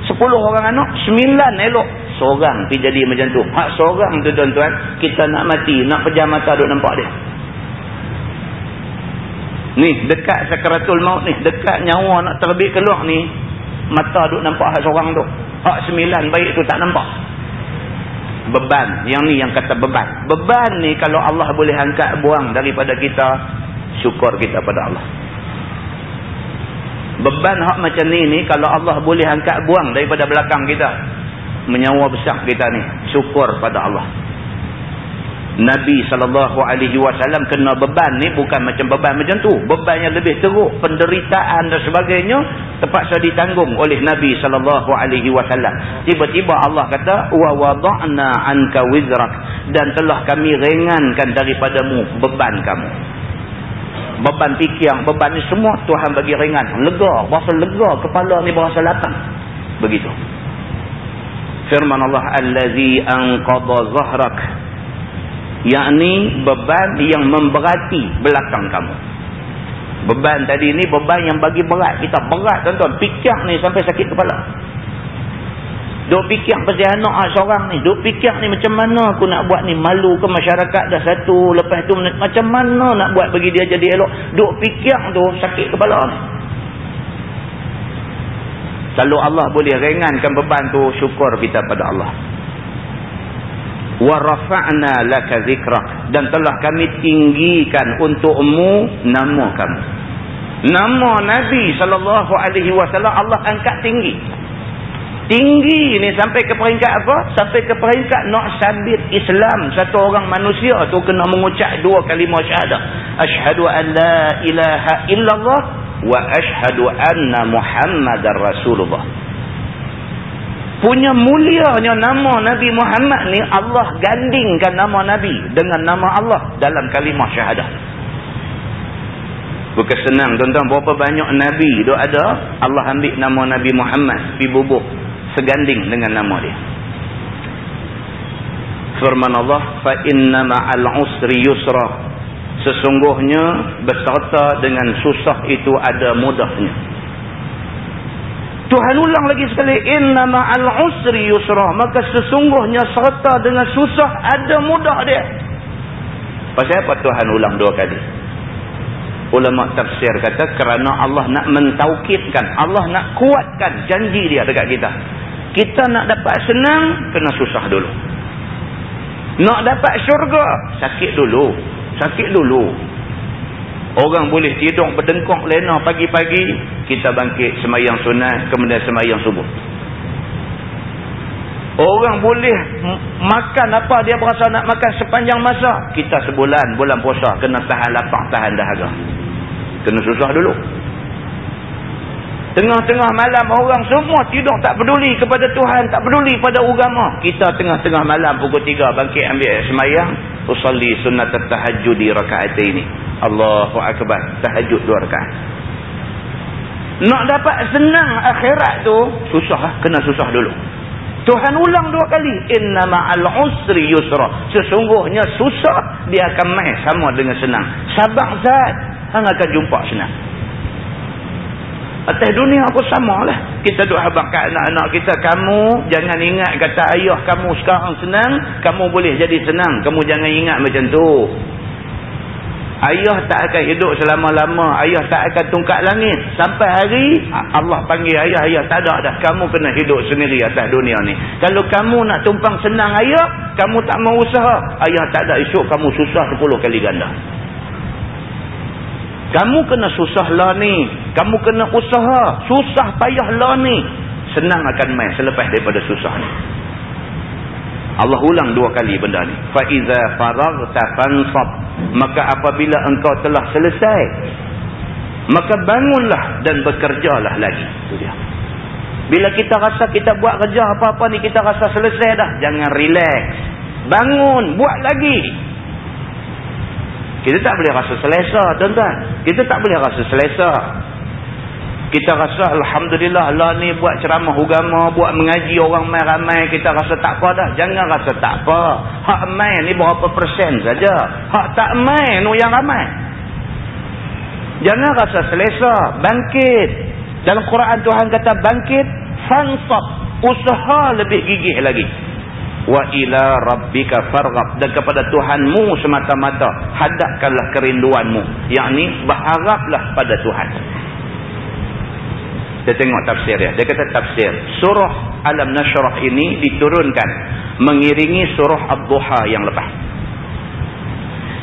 [SPEAKER 1] Sepuluh orang anak sembilan elok. Seorang pergi jadi macam tu. Hak seorang tu tuan-tuan kita nak mati nak pejam mata duk nampak dia. Ni dekat sakaratul maut ni dekat nyawa nak terbit keluar ni mata duk nampak hak seorang tu. Hak sembilan baik tu tak nampak beban. Yang ni yang kata beban. Beban ni kalau Allah boleh angkat buang daripada kita syukur kita pada Allah. Beban hak macam ni ni kalau Allah boleh angkat buang daripada belakang kita menyawa besar kita ni syukur pada Allah Nabi SAW kena beban ni bukan macam beban macam tu. Beban yang lebih teruk. Penderitaan dan sebagainya terpaksa ditanggung oleh Nabi SAW. Tiba-tiba Allah kata, وَوَضَعْنَا عَنْكَ وِزْرَكَ Dan telah kami ringankan daripadamu beban kamu. Beban fikir, beban ni semua Tuhan bagi ringan. Lega. Berasa lega. Kepala ni berasa lapang. Begitu. Firman Allah, الَّذِي أَنْقَضَ ظَهْرَكَ yakni beban yang memberati belakang kamu. Beban tadi ni beban yang bagi berat kita. Berat tuan-tuan. Fikir ni sampai sakit kepala. Duk fikir pasal anak seorang ni. Duk fikir ni macam mana aku nak buat ni? Malu ke masyarakat dah satu lepas tu macam mana nak buat bagi dia jadi elok? Duk fikir tu sakit kepala ni. Kalau Allah boleh ringankan beban tu syukur kita pada Allah wa rafa'na laka zikrak dan telah kami tinggikan untukmu nama kamu nama nabi sallallahu alaihi wasallam Allah angkat tinggi. Tinggi ni sampai ke peringkat apa? Sampai ke peringkat nak sabit Islam. Satu orang manusia tu kena mengucap dua kalimah syahadah. Asyhadu an la ilaha illallah wa asyhadu anna muhammadar rasulullah punya mulianya nama Nabi Muhammad ni Allah gandingkan nama Nabi dengan nama Allah dalam kalimah syahadah. Bukan senang tuan-tuan. Berapa banyak Nabi tu ada Allah ambil nama Nabi Muhammad pergi bubuh seganding dengan nama dia. Firman Allah fa inna ma'al usri yusra. Sesungguhnya beserta dengan susah itu ada mudahnya Tuhan ulang lagi sekali inna ma'al usri yusra maka sesungguhnya serta dengan susah ada mudah dia pasal apa Tuhan ulang dua kali ulama tafsir kata kerana Allah nak mentaukidkan Allah nak kuatkan janji dia dekat kita kita nak dapat senang, kena susah dulu. Nak dapat syurga, sakit dulu. Sakit dulu. Orang boleh tidur berdengkok lena pagi-pagi, kita bangkit semayang sunat, kemudian semayang subuh. Orang boleh makan apa dia berasa nak makan sepanjang masa. Kita sebulan, bulan puasa, kena tahan lapar, tahan dahaga. Kena susah dulu. Tengah-tengah malam orang semua tidur tak peduli kepada Tuhan, tak peduli pada agama. Kita tengah-tengah malam pukul 3 bangkit ambil semayang, usalli sunat tahajud di rakaat ini. Allahu akbar, tahajud dua rakaat. Nak dapat senang akhirat tu susah, kena susah dulu. Tuhan ulang dua kali, inna ma'al usri yusra. Sesungguhnya susah dia akan mai sama dengan senang. Sabar zat, hang akan jumpa senang. Atas dunia pun sama lah. Kita duk habak kat anak-anak kita. Kamu jangan ingat kata ayah kamu sekarang senang. Kamu boleh jadi senang. Kamu jangan ingat macam tu. Ayah tak akan hidup selama-lama. Ayah tak akan tungkat langit. Sampai hari Allah panggil ayah. Ayah tak ada dah. Kamu kena hidup sendiri atas dunia ni. Kalau kamu nak tumpang senang ayah. Kamu tak mau usaha. Ayah tak ada esok kamu susah 10 kali ganda. Kamu kena susah lah ni. Kamu kena usaha. Susah payah lah ni. Senang akan main selepas daripada susah ni. Allah ulang dua kali benda ni. Fa iza faragta fansab. Maka apabila engkau telah selesai, maka bangunlah dan bekerjalah lagi. Itu dia. Bila kita rasa kita buat kerja apa-apa ni kita rasa selesai dah, jangan relax. Bangun, buat lagi. Kita tak boleh rasa selesa, tuan-tuan. Kita tak boleh rasa selesa. Kita rasa Alhamdulillah Allah ni buat ceramah agama, buat mengaji orang main ramai. Kita rasa tak apa dah. Jangan rasa tak apa. Hak main ni berapa persen saja. Hak tak main tu yang ramai. Jangan rasa selesa. Bangkit. Dalam Quran Tuhan kata bangkit. Fansab. Usaha lebih gigih lagi wa ila rabbika farghab dan kepada Tuhanmu semata-mata hadapkanlah kerinduanmu yakni berharaplah pada Tuhan kita tengok tafsir dia. Dia kata tafsir. Surah alam nashrah ini diturunkan mengiringi surah ad-duha yang lepas.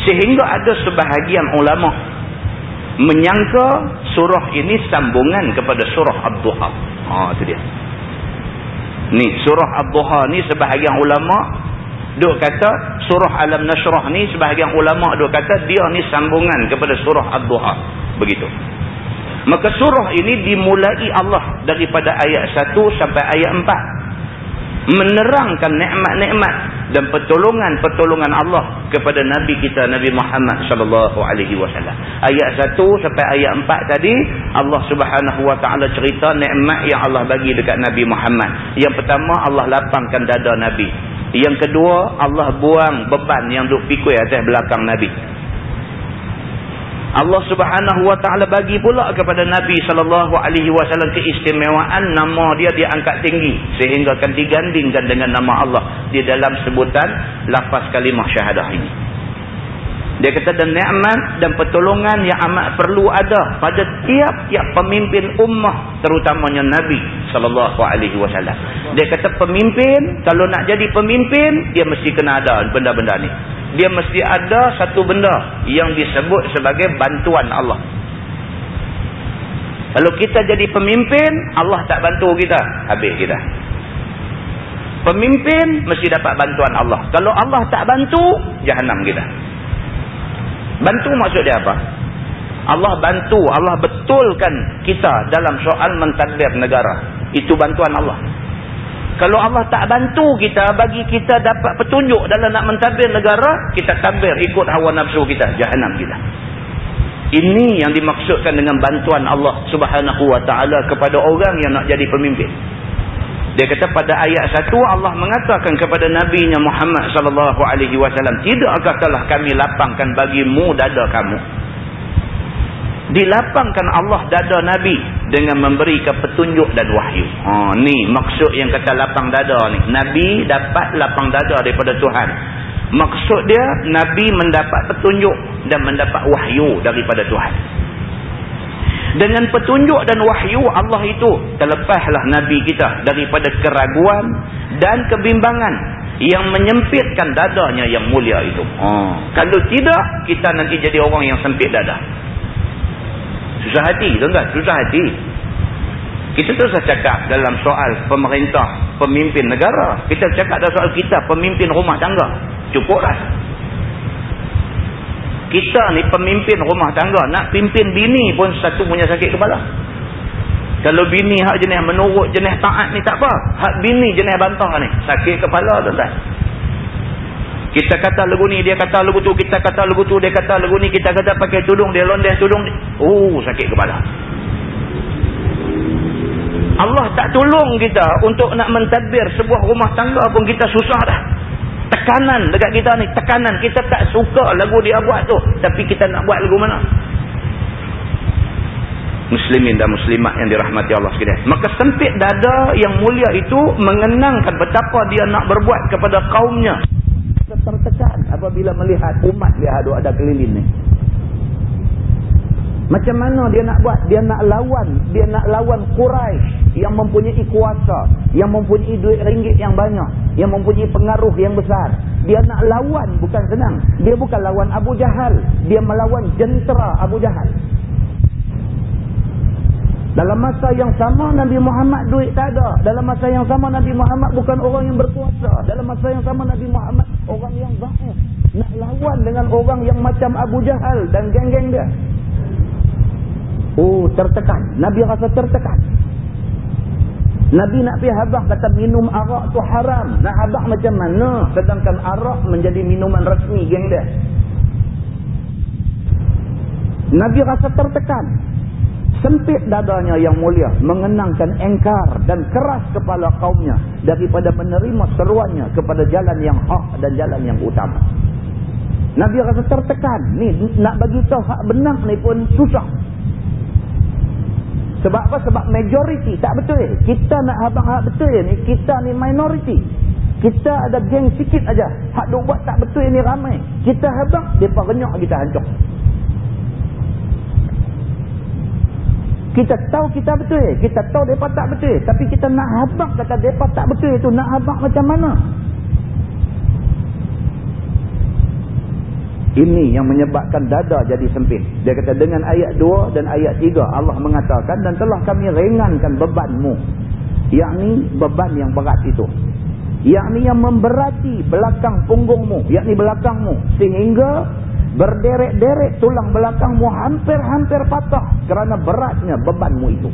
[SPEAKER 1] Sehingga ada sebahagian ulama menyangka surah ini sambungan kepada surah ad-duha. Ha itu dia. Ni surah Ad-Duha ni sebahagian ulama duk kata surah Alam Nashrah ni sebahagian ulama duk kata dia ni sambungan kepada surah Ad-Duha. Begitu. Maka surah ini dimulai Allah daripada ayat 1 sampai ayat 4 menerangkan nikmat-nikmat dan pertolongan-pertolongan Allah kepada nabi kita Nabi Muhammad sallallahu alaihi wasallam. Ayat 1 sampai ayat 4 tadi Allah Subhanahu wa taala cerita nikmat yang Allah bagi dekat Nabi Muhammad. Yang pertama Allah lapangkan dada nabi. Yang kedua Allah buang beban yang duk pikul atas belakang nabi. Allah Subhanahu wa taala bagi pula kepada Nabi wasallam keistimewaan nama dia diangkat tinggi sehingga akan digandingkan dengan nama Allah di dalam sebutan lafaz kalimah syahadah ini. Dia kata dan nikmat dan pertolongan yang amat perlu ada pada tiap-tiap pemimpin ummah terutamanya Nabi wasallam. Dia kata pemimpin kalau nak jadi pemimpin dia mesti kena ada benda-benda ni dia mesti ada satu benda yang disebut sebagai bantuan Allah. Kalau kita jadi pemimpin, Allah tak bantu kita, habis kita. Pemimpin mesti dapat bantuan Allah. Kalau Allah tak bantu, jahanam kita. Bantu maksud dia apa? Allah bantu, Allah betulkan kita dalam soal mentadbir negara. Itu bantuan Allah. Kalau Allah tak bantu kita, bagi kita dapat petunjuk dalam nak mentadbir negara, kita tabir ikut hawa nafsu kita, jahanam kita. Ini yang dimaksudkan dengan bantuan Allah subhanahu wa ta'ala kepada orang yang nak jadi pemimpin. Dia kata pada ayat satu Allah mengatakan kepada Nabi Muhammad sallallahu alaihi wasallam, "Tidakkah telah kami lapangkan bagimu dada kamu?" Dilapangkan Allah dada Nabi dengan memberikan petunjuk dan wahyu. Ha ni maksud yang kata lapang dada ni. Nabi dapat lapang dada daripada Tuhan. Maksud dia Nabi mendapat petunjuk dan mendapat wahyu daripada Tuhan. Dengan petunjuk dan wahyu Allah itu terlepaslah Nabi kita daripada keraguan dan kebimbangan yang menyempitkan dadanya yang mulia itu. Oh. Kalau tidak, kita nanti jadi orang yang sempit dada. Susah hati, tuan-tuan. Susah hati. Kita terus cakap dalam soal pemerintah, pemimpin negara. Kita cakap dalam soal kita, pemimpin rumah tangga. Cukuplah kita ni pemimpin rumah tangga nak pimpin bini pun satu punya sakit kepala kalau bini hak jenis menurut jenis taat ni tak apa hak bini jenis bantah ni sakit kepala tuan-tuan kita kata lagu ni dia kata lagu tu kita kata lagu tu dia kata lagu ni kita kata pakai tudung dia londes tudung oh sakit kepala. Allah tak tolong kita untuk nak mentadbir sebuah rumah tangga pun kita susah dah. Tekanan dekat kita ni tekanan. Kita tak suka lagu dia buat tu tapi kita nak buat lagu mana? Muslimin dan muslimat yang dirahmati Allah sekalian. Maka sempit dada yang mulia itu mengenangkan betapa dia nak berbuat kepada kaumnya tertekan apabila melihat umat dia ada keliling ni macam mana dia nak buat? Dia nak lawan. Dia nak lawan Quraisy yang mempunyai kuasa. Yang mempunyai duit ringgit yang banyak. Yang mempunyai pengaruh yang besar. Dia nak lawan bukan senang. Dia bukan lawan Abu Jahal. Dia melawan jentera Abu Jahal. Dalam masa yang sama Nabi Muhammad duit tak ada. Dalam masa yang sama Nabi Muhammad bukan orang yang berkuasa. Dalam masa yang sama Nabi Muhammad orang yang baik. Nak lawan dengan orang yang macam Abu Jahal dan geng-geng dia. Oh tertekan. Nabi rasa tertekan. Nabi nak pergi habak kata minum arak tu haram. Nak habak macam mana? Sedangkan arak menjadi minuman resmi geng dia. Nabi rasa tertekan. Sempit dadanya yang mulia. Mengenangkan engkar dan keras kepala kaumnya. Daripada menerima seruannya kepada jalan yang hak dan jalan yang utama. Nabi rasa tertekan. Ni nak bagi tahu hak benar ni pun susah. Sebab apa? Sebab majoriti. Tak betul. Kita nak habang hak betul ni. Kita ni minoriti. Kita ada geng sikit aja. Hak duk buat tak betul ni ramai. Kita habang, mereka renyak kita hancur. Kita tahu kita betul. Kita tahu mereka tak betul. Tapi kita nak habang kata mereka tak betul itu. Nak habang macam mana? Ini yang menyebabkan dada jadi sempit. Dia kata dengan ayat 2 dan ayat 3 Allah mengatakan dan telah kami ringankan bebanmu. Yakni beban yang berat itu. Yakni yang memberati belakang punggungmu. Yakni belakangmu. Sehingga berderet-deret tulang belakangmu hampir-hampir patah. Kerana beratnya bebanmu itu.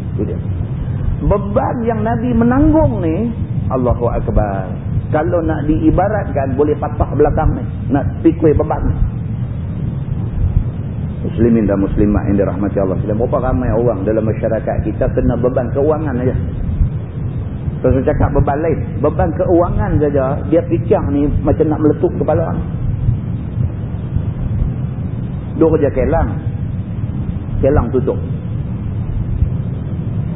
[SPEAKER 1] beban yang Nabi menanggung ni. Allahu Akbar. Kalau nak diibaratkan boleh patah belakang ni. Nak pikir beban ni muslimin dan muslimat yang dirahmati Allah sekalian berapa ramai orang dalam masyarakat kita kena beban keuangan kalau saya cakap beban lain beban keuangan saja dia fikir ni macam nak meletup kepala dua kerja kelang kelang tutup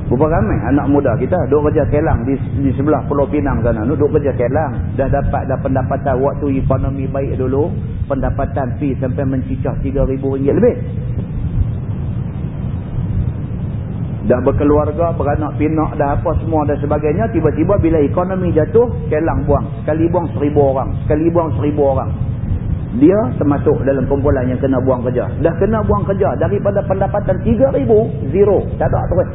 [SPEAKER 1] Berapa ramai anak muda kita duk kerja kelang di, di sebelah Pulau Pinang sana. Duk kerja kelang. Dah dapat dah pendapatan waktu ekonomi baik dulu. Pendapatan fee sampai mencicah RM3,000 lebih. Dah berkeluarga, beranak pinak, dah apa semua dan sebagainya. Tiba-tiba bila ekonomi jatuh, kelang buang. Sekali buang seribu orang. Sekali buang seribu orang. Dia termasuk dalam kumpulan yang kena buang kerja. Dah kena buang kerja. Daripada pendapatan RM3,000, zero. Tak ada terus.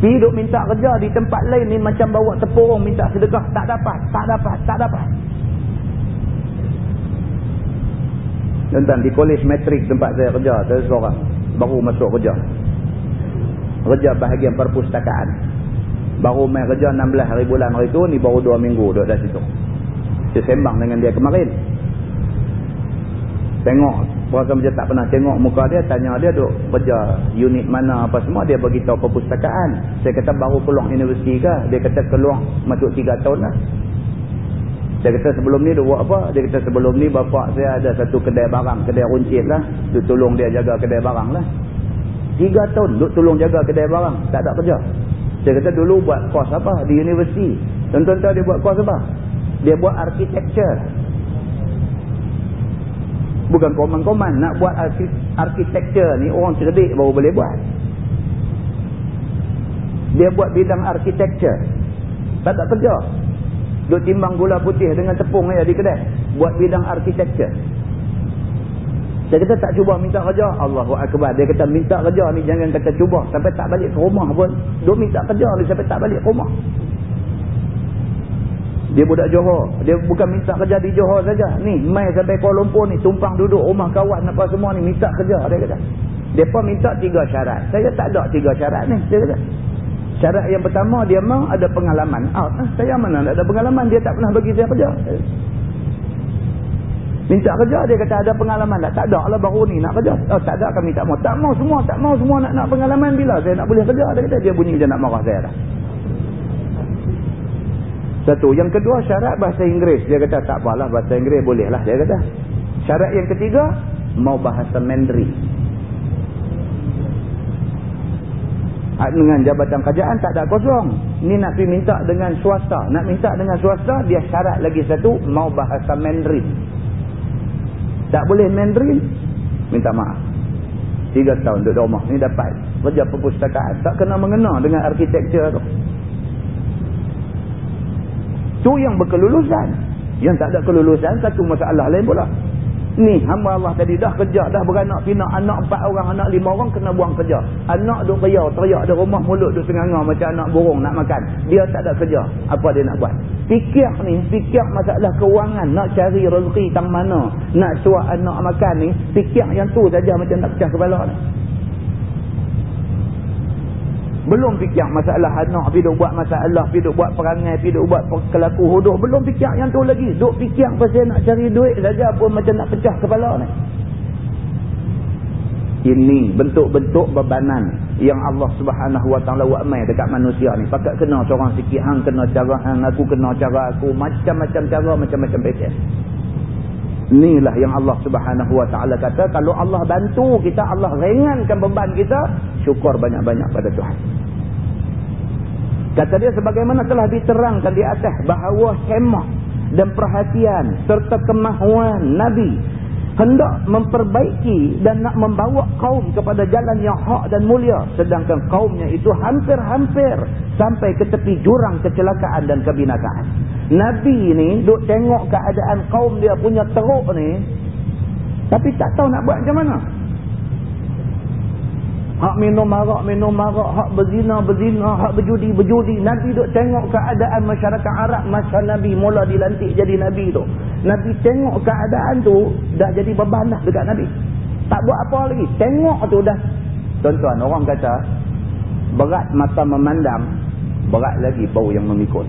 [SPEAKER 2] Pergi duk minta kerja di tempat lain ni macam bawa tepurung minta sedekah. Tak dapat, tak dapat, tak dapat. Tentang di kolej metrik tempat saya kerja, saya seorang. Baru masuk kerja. Kerja bahagian perpustakaan. Baru main kerja 16 hari bulan hari tu, ni baru 2 minggu duduk dah situ. Saya sembang dengan dia kemarin. Tengok Berasa macam tak pernah tengok muka dia, tanya dia duk kerja unit mana apa semua, dia beritahu perpustakaan. Saya kata baru keluar universiti ke? Dia kata keluar masuk 3 tahun lah. Saya kata sebelum ni dia buat apa? Dia kata sebelum ni bapak saya ada satu kedai barang, kedai runcit lah. Duk tolong dia jaga kedai barang lah. 3 tahun duk tolong jaga kedai barang, tak ada kerja. Saya kata dulu buat kos apa di universiti. Tuan-tuan dia buat kos apa? Dia buat architecture. Bukan koman-koman. Nak buat arkitektur ni orang cerdik baru boleh buat. Dia buat bidang arkitektur. Tak ada kerja. Duk timbang gula putih dengan tepung ya di kedai. Buat bidang arkitektur. Saya kata tak cuba minta kerja. Allahu Akbar. Dia kata minta kerja ni jangan kata cuba. Sampai tak balik ke rumah pun. Duk minta kerja ni sampai tak balik ke rumah. Dia budak Johor. Dia bukan minta kerja di Johor saja. Ni, mai sampai Kuala Lumpur ni. Tumpang duduk rumah kawan apa semua ni. Minta kerja dia kata. Pun minta tiga syarat. Saya tak ada tiga syarat ni. Dia kata. Syarat yang pertama, dia mau ada pengalaman. Ah, ah saya mana nak ada pengalaman. Dia tak pernah bagi saya kerja. Minta kerja, dia kata ada pengalaman tak? Tak ada lah baru ni nak kerja. Oh, tak ada kami tak mau. Tak mau semua, tak mau semua nak nak pengalaman. Bila saya nak boleh kerja, dia kata. Dia bunyi dia nak marah saya dah. Satu. Yang kedua syarat bahasa Inggeris. Dia kata tak apalah bahasa Inggeris bolehlah. Dia kata. Syarat yang ketiga. Mau bahasa Mandarin. Dengan jabatan kerajaan tak ada kosong. Ni nak pergi minta dengan swasta. Nak minta dengan swasta dia syarat lagi satu. Mau bahasa Mandarin. Tak boleh Mandarin. Minta maaf. Tiga tahun duduk rumah. Ni dapat kerja perpustakaan. Tak kena mengena dengan arkitektur tu. Tu yang berkelulusan. Yang tak ada kelulusan, satu masalah lain pula. Ni, hamba Allah tadi dah kerja, dah beranak pinak, anak empat orang, anak lima orang kena buang kerja. Anak duk riau, teriak di rumah, mulut duk sengangah macam anak burung nak makan. Dia tak ada kerja. Apa dia nak buat? Fikir ni, fikir masalah kewangan, nak cari rezeki tang mana, nak suap anak makan ni, fikir yang tu saja macam nak pecah kepala ni. Belum fikir masalah anak pergi buat masalah, pergi buat perangai, pergi buat kelaku hodoh. Belum fikir yang tu lagi. Duk fikir pasal nak cari duit saja pun macam nak pecah kepala ni. Ini bentuk-bentuk bebanan yang Allah subhanahu wa ta'ala wa'amai dekat manusia ni. Pakat kena seorang sikit, hang kena cara hang, aku kena cara aku. Macam-macam cara, macam-macam betul. Inilah yang Allah subhanahu wa ta'ala kata. Kalau Allah bantu kita, Allah ringankan beban kita. Syukur banyak-banyak pada Tuhan. Kata dia sebagaimana telah diterangkan di atas. Bahawa hemah dan perhatian serta kemahuan Nabi hendak memperbaiki dan nak membawa kaum kepada jalan yang hak dan mulia sedangkan kaumnya itu hampir-hampir sampai ke tepi jurang kecelakaan dan kebinasaan Nabi ni duk tengok keadaan kaum dia punya teruk ni tapi tak tahu nak buat macam mana Hak minum marak, minum marak. Hak berzina, berzina. Hak berjudi, berjudi. Nabi duk tengok keadaan masyarakat Arab masa Nabi mula dilantik jadi Nabi tu. Nabi tengok keadaan tu dah jadi beban dah dekat Nabi. Tak buat apa lagi. Tengok tu dah. Tuan-tuan, orang kata berat mata memandang, berat lagi bau yang memikul.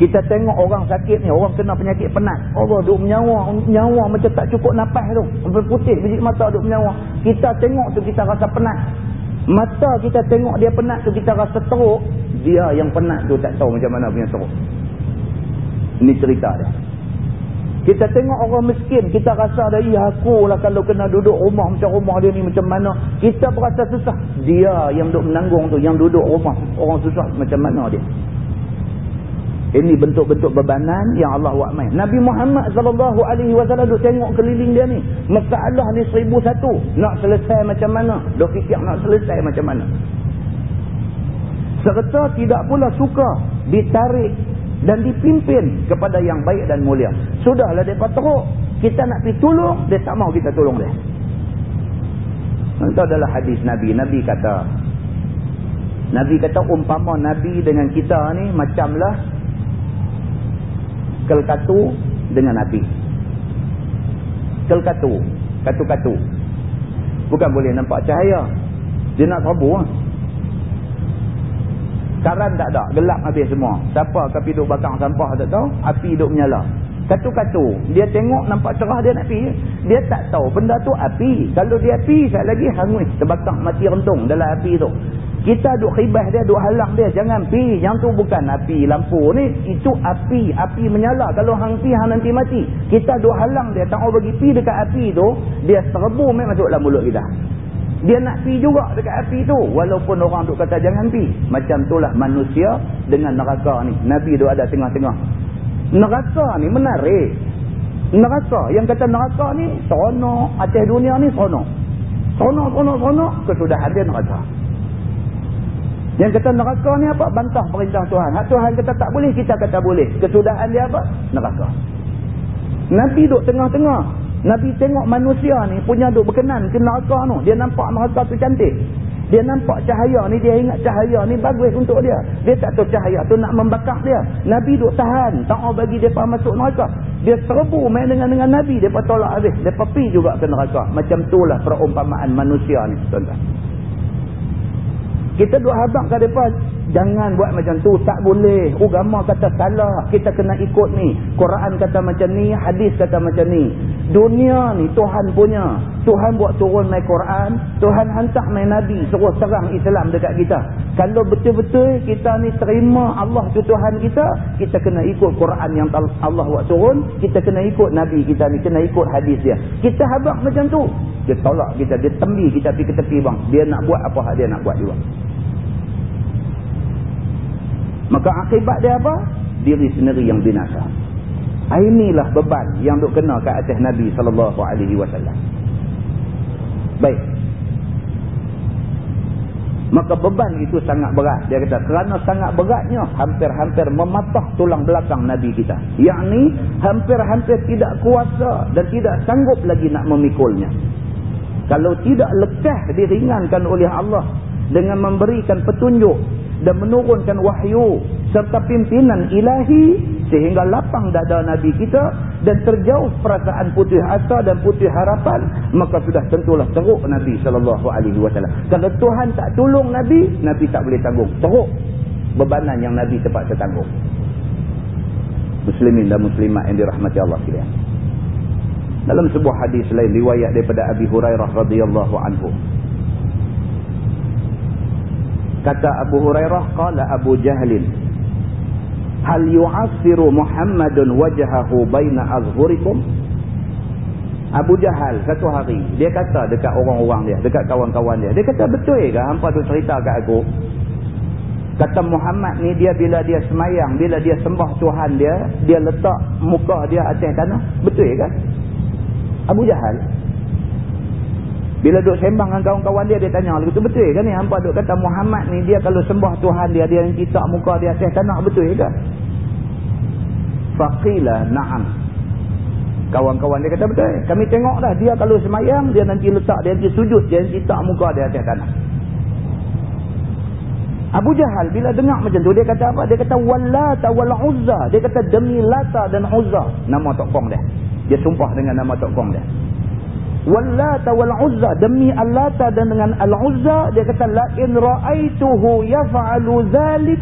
[SPEAKER 2] Kita tengok orang sakit ni, orang kena penyakit penat. Allah duk menyawa, nyawa macam tak cukup nafas tu. Sampai putih biji mata duk menyawa. Kita tengok tu kita rasa penat. Mata kita tengok dia penat tu kita rasa teruk. Dia yang penat tu tak tahu macam mana punya teruk. Ini cerita dia. Kita tengok orang miskin, kita rasa ada, iya aku lah kalau kena duduk rumah macam rumah dia ni macam mana. Kita berasa susah. Dia yang duduk menanggung tu, yang duduk rumah orang susah macam mana dia. Ini bentuk-bentuk bebanan yang Allah wakmai. Nabi Muhammad sallallahu alaihi wasallam duk tengok keliling dia ni. Masalah ni seribu satu. Nak selesai macam mana? Duk fikir nak selesai macam mana? Serta tidak pula suka ditarik dan dipimpin kepada yang baik dan mulia. Sudahlah mereka teruk. Kita nak pergi tolong, dia tak mau kita tolong dia. Itu adalah hadis Nabi. Nabi kata, Nabi kata umpama Nabi dengan kita ni macamlah kelkatu dengan Nabi. Kelkatu. Katu-katu. Bukan boleh nampak cahaya. Dia nak serbu lah. Karan tak ada. Gelap habis semua. Siapa akan duduk bakang sampah tak tahu. Api duduk menyala. Katu-katu. Dia tengok nampak cerah dia nak pergi. Dia tak tahu benda tu api. Kalau dia api, sekali lagi hangus. Terbakar mati rentung dalam api tu. Kita duk khibah dia, duk halang dia. Jangan pi. Yang tu bukan api lampu ni. Itu api. Api menyala. Kalau hang pi, hang nanti mati. Kita duk halang dia. Tak bagi pi dekat api tu. Dia serbu main masuk dalam mulut kita. Dia nak pi juga dekat api tu. Walaupun orang duk kata jangan pi. Macam itulah manusia dengan neraka ni. Nabi duk ada tengah-tengah. Neraka ni menarik. Neraka. Yang kata neraka ni seronok. Atas dunia ni seronok. Seronok, seronok, seronok. Kesudahan dia neraka. Yang kata neraka ni apa? Bantah perintah Tuhan. Hak Tuhan kata tak boleh, kita kata boleh. Kesudahan dia apa? Neraka. Nabi duduk tengah-tengah. Nabi tengok manusia ni punya duduk berkenan ke neraka tu. Dia nampak neraka tu cantik. Dia nampak cahaya ni, dia ingat cahaya ni bagus untuk dia. Dia tak tahu cahaya tu nak membakar dia. Nabi duk tahan, tak mau bagi depa masuk neraka. Dia serbu main dengan dengan Nabi, depa tolak habis. Depa pi juga ke neraka. Macam itulah perumpamaan manusia ni, tuan-tuan. Kita duk habaq ke depa Jangan buat macam tu. Tak boleh. Agama kata salah. Kita kena ikut ni. Quran kata macam ni. Hadis kata macam ni. Dunia ni Tuhan punya. Tuhan buat turun main Quran. Tuhan hantar main Nabi. Suruh serang Islam dekat kita. Kalau betul-betul kita ni terima Allah tu Tuhan kita. Kita kena ikut Quran yang Allah buat turun. Kita kena ikut Nabi kita ni. Kena ikut hadis dia. Kita habak macam tu. Dia tolak kita. Dia tembi kita pergi ke tepi bang. Dia nak buat apa dia nak buat juga. Maka akibat dia apa? Diri sendiri yang binasa. Inilah beban yang duk kena ke atas Nabi sallallahu alaihi wasallam. Baik. Maka beban itu sangat berat. Dia kata kerana sangat beratnya hampir-hampir mematah tulang belakang Nabi kita. Yang ni hampir-hampir tidak kuasa dan tidak sanggup lagi nak memikulnya. Kalau tidak lekah diringankan oleh Allah dengan memberikan petunjuk dan menurunkan wahyu serta pimpinan ilahi sehingga lapang dada Nabi kita dan terjauh perasaan putih asa dan putih harapan maka sudah tentulah teruk Nabi SAW kalau Tuhan tak tolong Nabi Nabi tak boleh tanggung. Teruk bebanan yang Nabi terpaksa tanggung muslimin dan muslimat yang dirahmati Allah sekalian. Dalam sebuah hadis lain riwayat daripada Abi Hurairah radhiyallahu anhu Kata Abu Hurairah, qala Abu Jahlin. Hal yu'assiru Muhammadun wajahahu baina azhurikum? Abu Jahal satu hari, dia kata dekat orang-orang dia, dekat kawan-kawan dia. Dia kata, betul ke hampa tu cerita kat aku? Kata Muhammad ni dia bila dia semayang, bila dia sembah Tuhan dia, dia letak muka dia atas tanah. Betul ke? Abu Jahal. Bila duk sembang dengan kawan-kawan dia, dia tanya, betul-betul kan ni? Hampa duk kata Muhammad ni, dia kalau sembah Tuhan dia, dia yang kita muka dia atas tanah, betul ke? Faqila na'am. Kawan-kawan dia kata, betul. Kami tengok dah, dia kalau semayang, dia nanti letak, dia nanti sujud, dia nanti tak muka dia atas tanah. Abu Jahal bila dengar macam tu, dia kata apa? Dia kata, Wallata wal uzza. Dia kata, demi lata dan uzza. Nama tokong dia. Dia sumpah dengan nama tokong dia wallata wal uzza demi allata dan dengan al uzza dia kata la in raaituhu yaf'alu zalik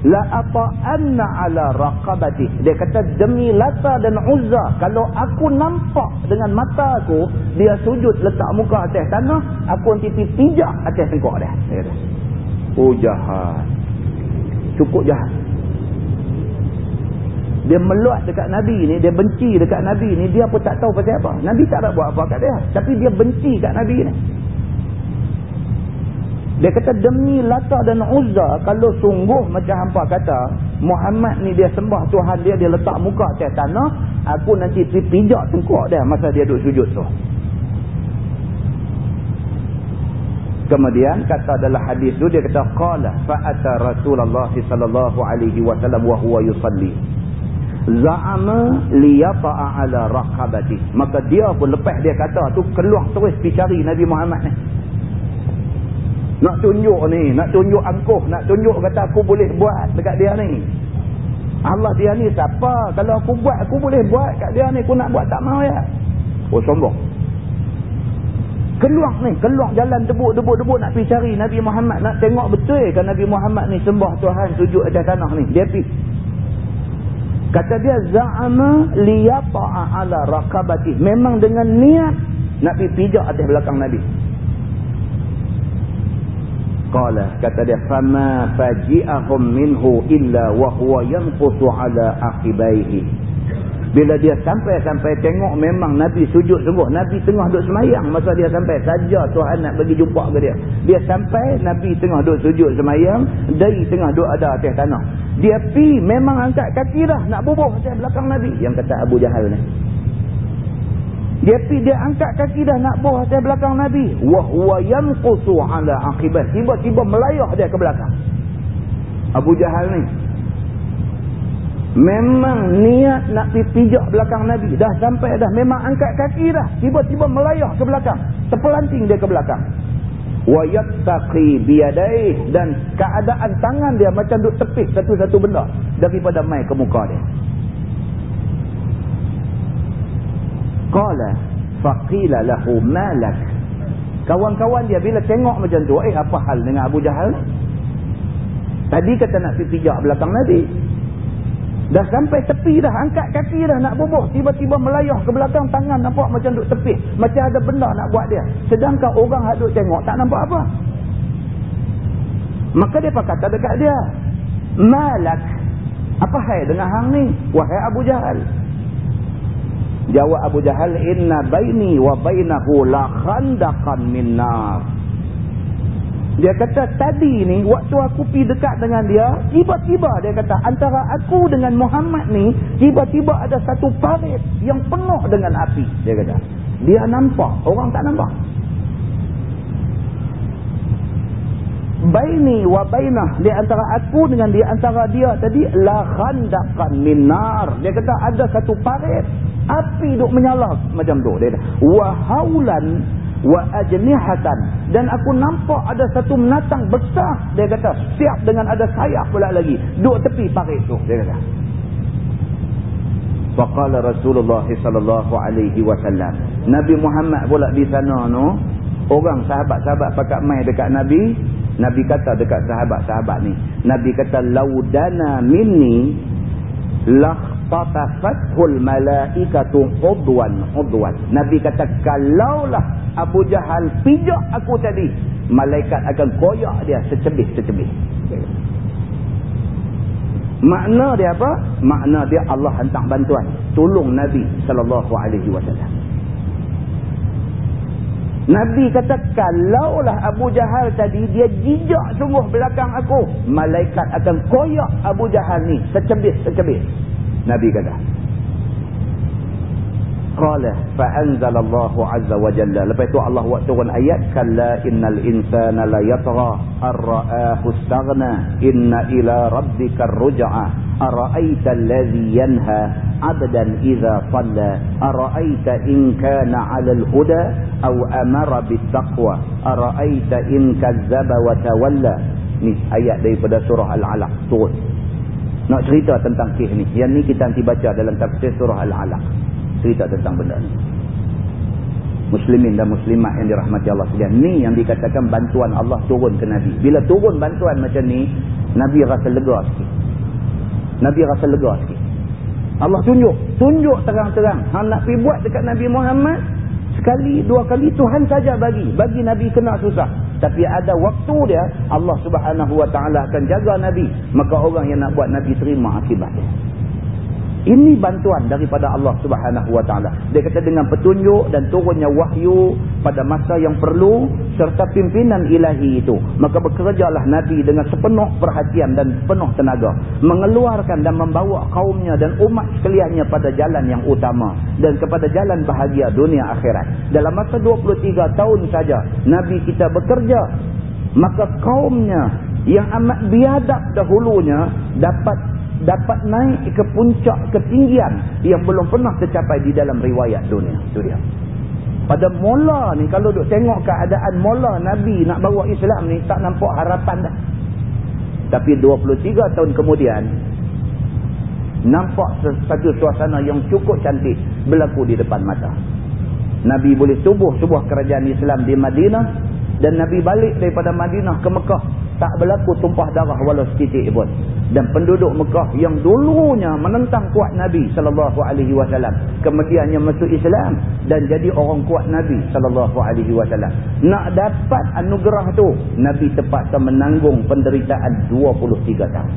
[SPEAKER 2] la ata'anna ala raqabati. Dia kata demi lata dan uzza kalau aku nampak dengan mata aku dia sujud letak muka atas tanah aku nanti pijak atas tengkok dia. Oh jahat. Cukup jahat dia meluat dekat Nabi ni, dia benci dekat Nabi ni, dia pun tak tahu pasal apa. Nabi tak ada buat apa kat dia. Tapi dia benci kat Nabi ni. Dia kata demi Lata dan Uzza, kalau sungguh macam hampa kata, Muhammad ni dia sembah Tuhan dia, dia letak muka atas tanah, aku nanti pijak tengkuk dia masa dia duduk sujud tu. Kemudian kata dalam hadis tu dia kata qala fa ata Rasulullah sallallahu alaihi wasallam wa huwa yusalli za'ama liyata'a ala raqabati maka dia pun lepas dia kata tu keluar terus pergi cari Nabi Muhammad ni Nak tunjuk ni, nak tunjuk angkuh, nak tunjuk kata aku boleh buat dekat dia ni. Allah dia ni siapa? Kalau aku buat, aku boleh buat kat dia ni. Aku nak buat tak mau ya. Oh sombong. Keluar ni, keluar jalan debuk-debuk-debuk nak pergi cari Nabi Muhammad. Nak tengok betul kan Nabi Muhammad ni sembah Tuhan sujud atas tanah ni. Dia pergi. Kata dia, Za'ama liyata'a ala raqabati. Memang dengan niat nak pergi pijak atas belakang Nabi. Qala kata dia fama faji'ahum minhu illa wa huwa yanqusu ala aqibaihi. Bila dia sampai-sampai tengok memang Nabi sujud sungguh. Nabi tengah duduk semayang masa dia sampai. Saja Tuhan nak bagi jumpa ke dia. Dia sampai Nabi tengah duduk sujud semayang. Dari tengah duduk ada atas tanah. Dia pi memang angkat kaki dah nak bubuh atas belakang Nabi. Yang kata Abu Jahal ni. Dia pi dia angkat kaki dah nak buah atas belakang Nabi. Wahuwa yanqusu ala akibat. Tiba-tiba melayah dia ke belakang. Abu Jahal ni. Memang niat nak pi pijak belakang Nabi. Dah sampai dah. Memang angkat kaki dah. Tiba-tiba melayah ke belakang. Terpelanting dia ke belakang. Yattaqi biyadaih. Dan keadaan tangan dia macam duk tepis satu-satu benda. Daripada mai ke muka dia. Qala faqila lahu malak. Kawan-kawan dia bila tengok macam tu, eh apa hal dengan Abu Jahal? Tadi kata nak pijak belakang Nabi. Dah sampai tepi dah, angkat kaki dah nak bubuh. Tiba-tiba melayah ke belakang tangan nampak macam duk tepi. Macam ada benda nak buat dia. Sedangkan orang yang duk tengok tak nampak apa. Maka dia kata dekat dia. Malak. Apa hai dengan hang ni? Wahai Abu Jahal. Jawab Abu Jahal, inna baini wa bainahu la khandaqan min nar. Dia kata tadi ni waktu aku pi dekat dengan dia, tiba-tiba dia kata antara aku dengan Muhammad ni tiba-tiba ada satu parit yang penuh dengan api. Dia kata. Dia nampak, orang tak nampak. Baini wa bainah di antara aku dengan di antara dia tadi la khandaqan min nar. Dia kata ada satu parit api duk menyala macam tu dia kata wa haulan wa ajnihatan. Dan aku nampak ada satu menatang besar. Dia kata siap dengan ada sayap pula lagi. Duk tepi parit tu dia kata. Faqala rasulullah sallallahu alaihi wasallam. Nabi muhammad pula di sana tu orang sahabat-sahabat pakat mai dekat nabi nabi kata dekat sahabat-sahabat ni nabi kata laudana minni lah fatafathul malaikatu udwan udwan. Nabi kata kalaulah Abu Jahal pijak aku tadi. Malaikat akan koyak dia secebih-secebih makna dia apa? Makna dia Allah hantar bantuan. Tolong nabi wasallam. Nabi kata kalaulah Abu Jahal tadi dia jijak sungguh belakang aku malaikat akan koyak Abu Jahal ni secebih-secebih Nabi kata. Qala fa anzalallahu azza wa jalla. Lepas itu Allah buat turun ayat kalla innal insana la yatgha ar-ra'ahu istaghna inna ila rabbika ar-ruj'a ara'aita alladhi yanha 'abdan idza shalla ara'aita in kana 'ala al-huda aw amara bit-taqwa ara'aita in kazzaba wa tawalla. Ni ayat daripada surah Al-Alaq turun. Nak cerita tentang kisah ni. Yang ni kita nanti baca dalam tafsir surah Al-Alaq. Cerita tentang benda ni. Muslimin dan muslimat yang dirahmati Allah sekalian. Ni yang dikatakan bantuan Allah turun ke Nabi. Bila turun bantuan macam ni, Nabi rasa lega sikit. Nabi rasa lega sikit. Allah tunjuk. Tunjuk terang-terang. Hang nak pergi buat dekat Nabi Muhammad, sekali, dua kali Tuhan saja bagi. Bagi Nabi kena susah. Tapi ada waktu dia Allah subhanahu wa ta'ala akan jaga Nabi. Maka orang yang nak buat Nabi terima akibatnya. Ini bantuan daripada Allah subhanahu wa ta'ala. Dia kata dengan petunjuk dan turunnya wahyu pada masa yang perlu serta pimpinan ilahi itu. Maka bekerjalah Nabi dengan sepenuh perhatian dan penuh tenaga. Mengeluarkan dan membawa kaumnya dan umat sekaliannya pada jalan yang utama. Dan kepada jalan bahagia dunia akhirat. Dalam masa 23 tahun saja Nabi kita bekerja. Maka kaumnya yang amat biadab dahulunya dapat dapat naik ke puncak ketinggian yang belum pernah tercapai di dalam riwayat dunia. Itu dia. pada mula ni kalau duk tengok keadaan mula Nabi nak bawa Islam ni tak nampak harapan dah. Tapi 23 tahun kemudian nampak satu suasana yang cukup cantik berlaku di depan mata. Nabi boleh tubuh sebuah kerajaan Islam di Madinah dan Nabi balik daripada Madinah ke Mekah tak berlaku tumpah darah walau setitik pun. Dan penduduk Mekah yang dulunya menentang kuat Nabi sallallahu alaihi wasallam kemudiannya masuk Islam dan jadi orang kuat Nabi sallallahu alaihi wasallam. Nak dapat anugerah tu Nabi terpaksa menanggung penderitaan 23 tahun.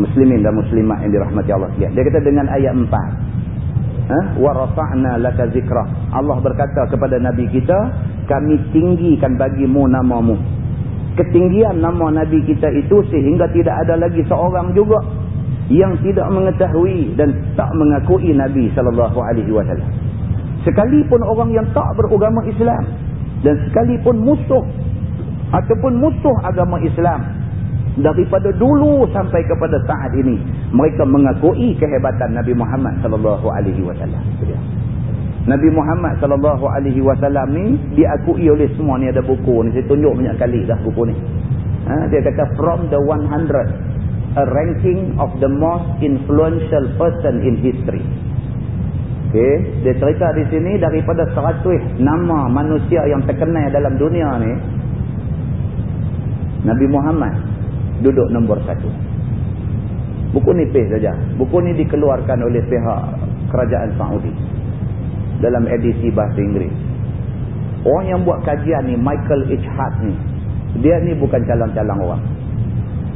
[SPEAKER 2] Muslimin dan muslimat yang dirahmati Allah. Dia kata dengan ayat 4 ha? rafa'na laka zikra Allah berkata kepada nabi kita kami tinggikan bagimu namamu ketinggian nama nabi kita itu sehingga tidak ada lagi seorang juga yang tidak mengetahui dan tak mengakui nabi sallallahu alaihi wasallam sekalipun orang yang tak beragama Islam dan sekalipun musuh ataupun musuh agama Islam daripada dulu sampai kepada saat ini mereka mengakui kehebatan Nabi Muhammad sallallahu alaihi wasallam. Nabi Muhammad sallallahu alaihi wasallam ni diakui oleh semua ni ada buku ni saya tunjuk banyak kali dah buku ni. Ha, dia kata from the 100 a ranking of the most influential person in history. Okay. Dia cerita di sini daripada 100 nama manusia yang terkenal dalam dunia ni Nabi Muhammad duduk nombor satu. Buku nipis saja. Buku ni dikeluarkan oleh pihak kerajaan Saudi. Dalam edisi bahasa Inggeris. Orang yang buat kajian ni, Michael H. Hart ni. Dia ni bukan calon-calon orang.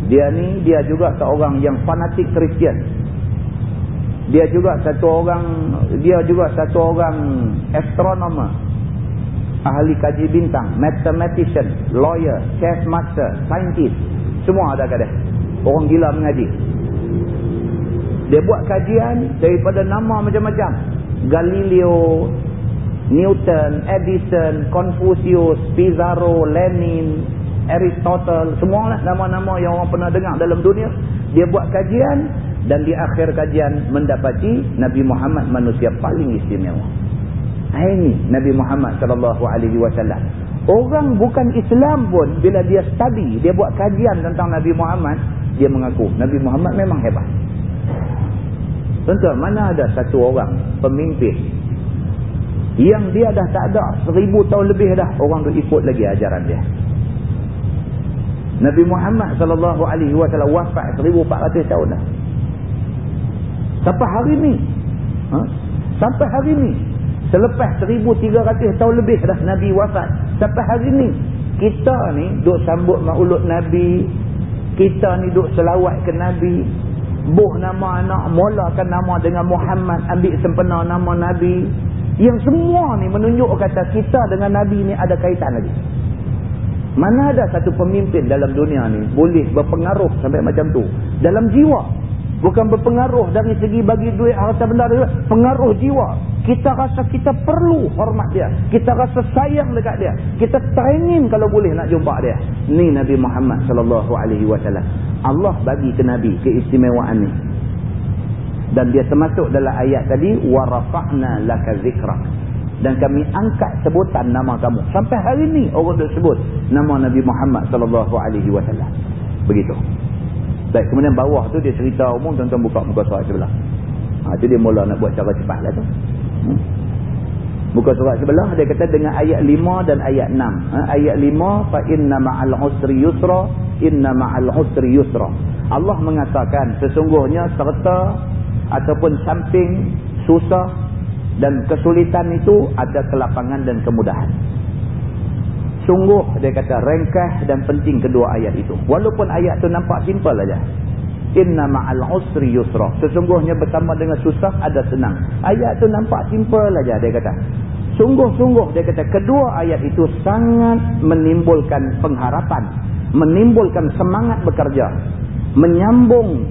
[SPEAKER 2] Dia ni, dia juga seorang yang fanatik Kristian. Dia juga satu orang, dia juga satu orang astronomer. Ahli kaji bintang, mathematician, lawyer, chess master, scientist. Semua ada kadang. Orang gila mengaji. Dia buat kajian daripada nama macam-macam. Galileo, Newton, Edison, Confucius, Pizarro, Lenin, Aristotle. Semua lah nama-nama yang orang pernah dengar dalam dunia. Dia buat kajian dan di akhir kajian mendapati Nabi Muhammad manusia paling istimewa. Ini Nabi Muhammad sallallahu alaihi wasallam. Orang bukan Islam pun bila dia study, dia buat kajian tentang Nabi Muhammad, dia mengaku Nabi Muhammad memang hebat. Tentu mana ada satu orang pemimpin yang dia dah tak ada seribu tahun lebih dah orang tu ikut lagi ajaran dia. Nabi Muhammad sallallahu alaihi wasallam wafat 1400 tahun dah. Sampai hari ni. Ha? Sampai hari ni Selepas 1300 tahun lebih dah Nabi wafat. Sampai hari ni. Kita ni duk sambut maulud Nabi. Kita ni duk selawat ke Nabi. Buh nama anak. Mulakan nama dengan Muhammad. Ambil sempena nama Nabi. Yang semua ni menunjuk kata kita dengan Nabi ni ada kaitan lagi. Mana ada satu pemimpin dalam dunia ni boleh berpengaruh sampai macam tu. Dalam jiwa. Bukan berpengaruh dari segi bagi duit harta benda dia. Pengaruh jiwa. Kita rasa kita perlu hormat dia. Kita rasa sayang dekat dia. Kita teringin kalau boleh nak jumpa dia. Ni Nabi Muhammad sallallahu alaihi wasallam. Allah bagi ke Nabi keistimewaan ni. Dan dia termasuk dalam ayat tadi wa rafa'na laka zikrak. Dan kami angkat sebutan nama kamu. Sampai hari ni orang dah sebut nama Nabi Muhammad sallallahu alaihi wasallam. Begitu. Baik, kemudian bawah tu dia cerita umum tuan-tuan buka muka surat sebelah. Ha, tu dia mula nak buat cara cepat lah tu. Hmm. Buka surat sebelah dia kata dengan ayat 5 dan ayat 6. Ha, ayat 5 fa inna ma'al usri yusra inna ma'al usri yusra. Allah mengatakan sesungguhnya serta ataupun samping susah dan kesulitan itu ada kelapangan dan kemudahan. Sungguh dia kata rengkah dan penting kedua ayat itu. Walaupun ayat tu nampak simple aja. Inna ma'al usri yusra. Sesungguhnya bersama dengan susah ada senang. Ayat tu nampak simple aja dia kata. Sungguh-sungguh dia kata kedua ayat itu sangat menimbulkan pengharapan, menimbulkan semangat bekerja, menyambung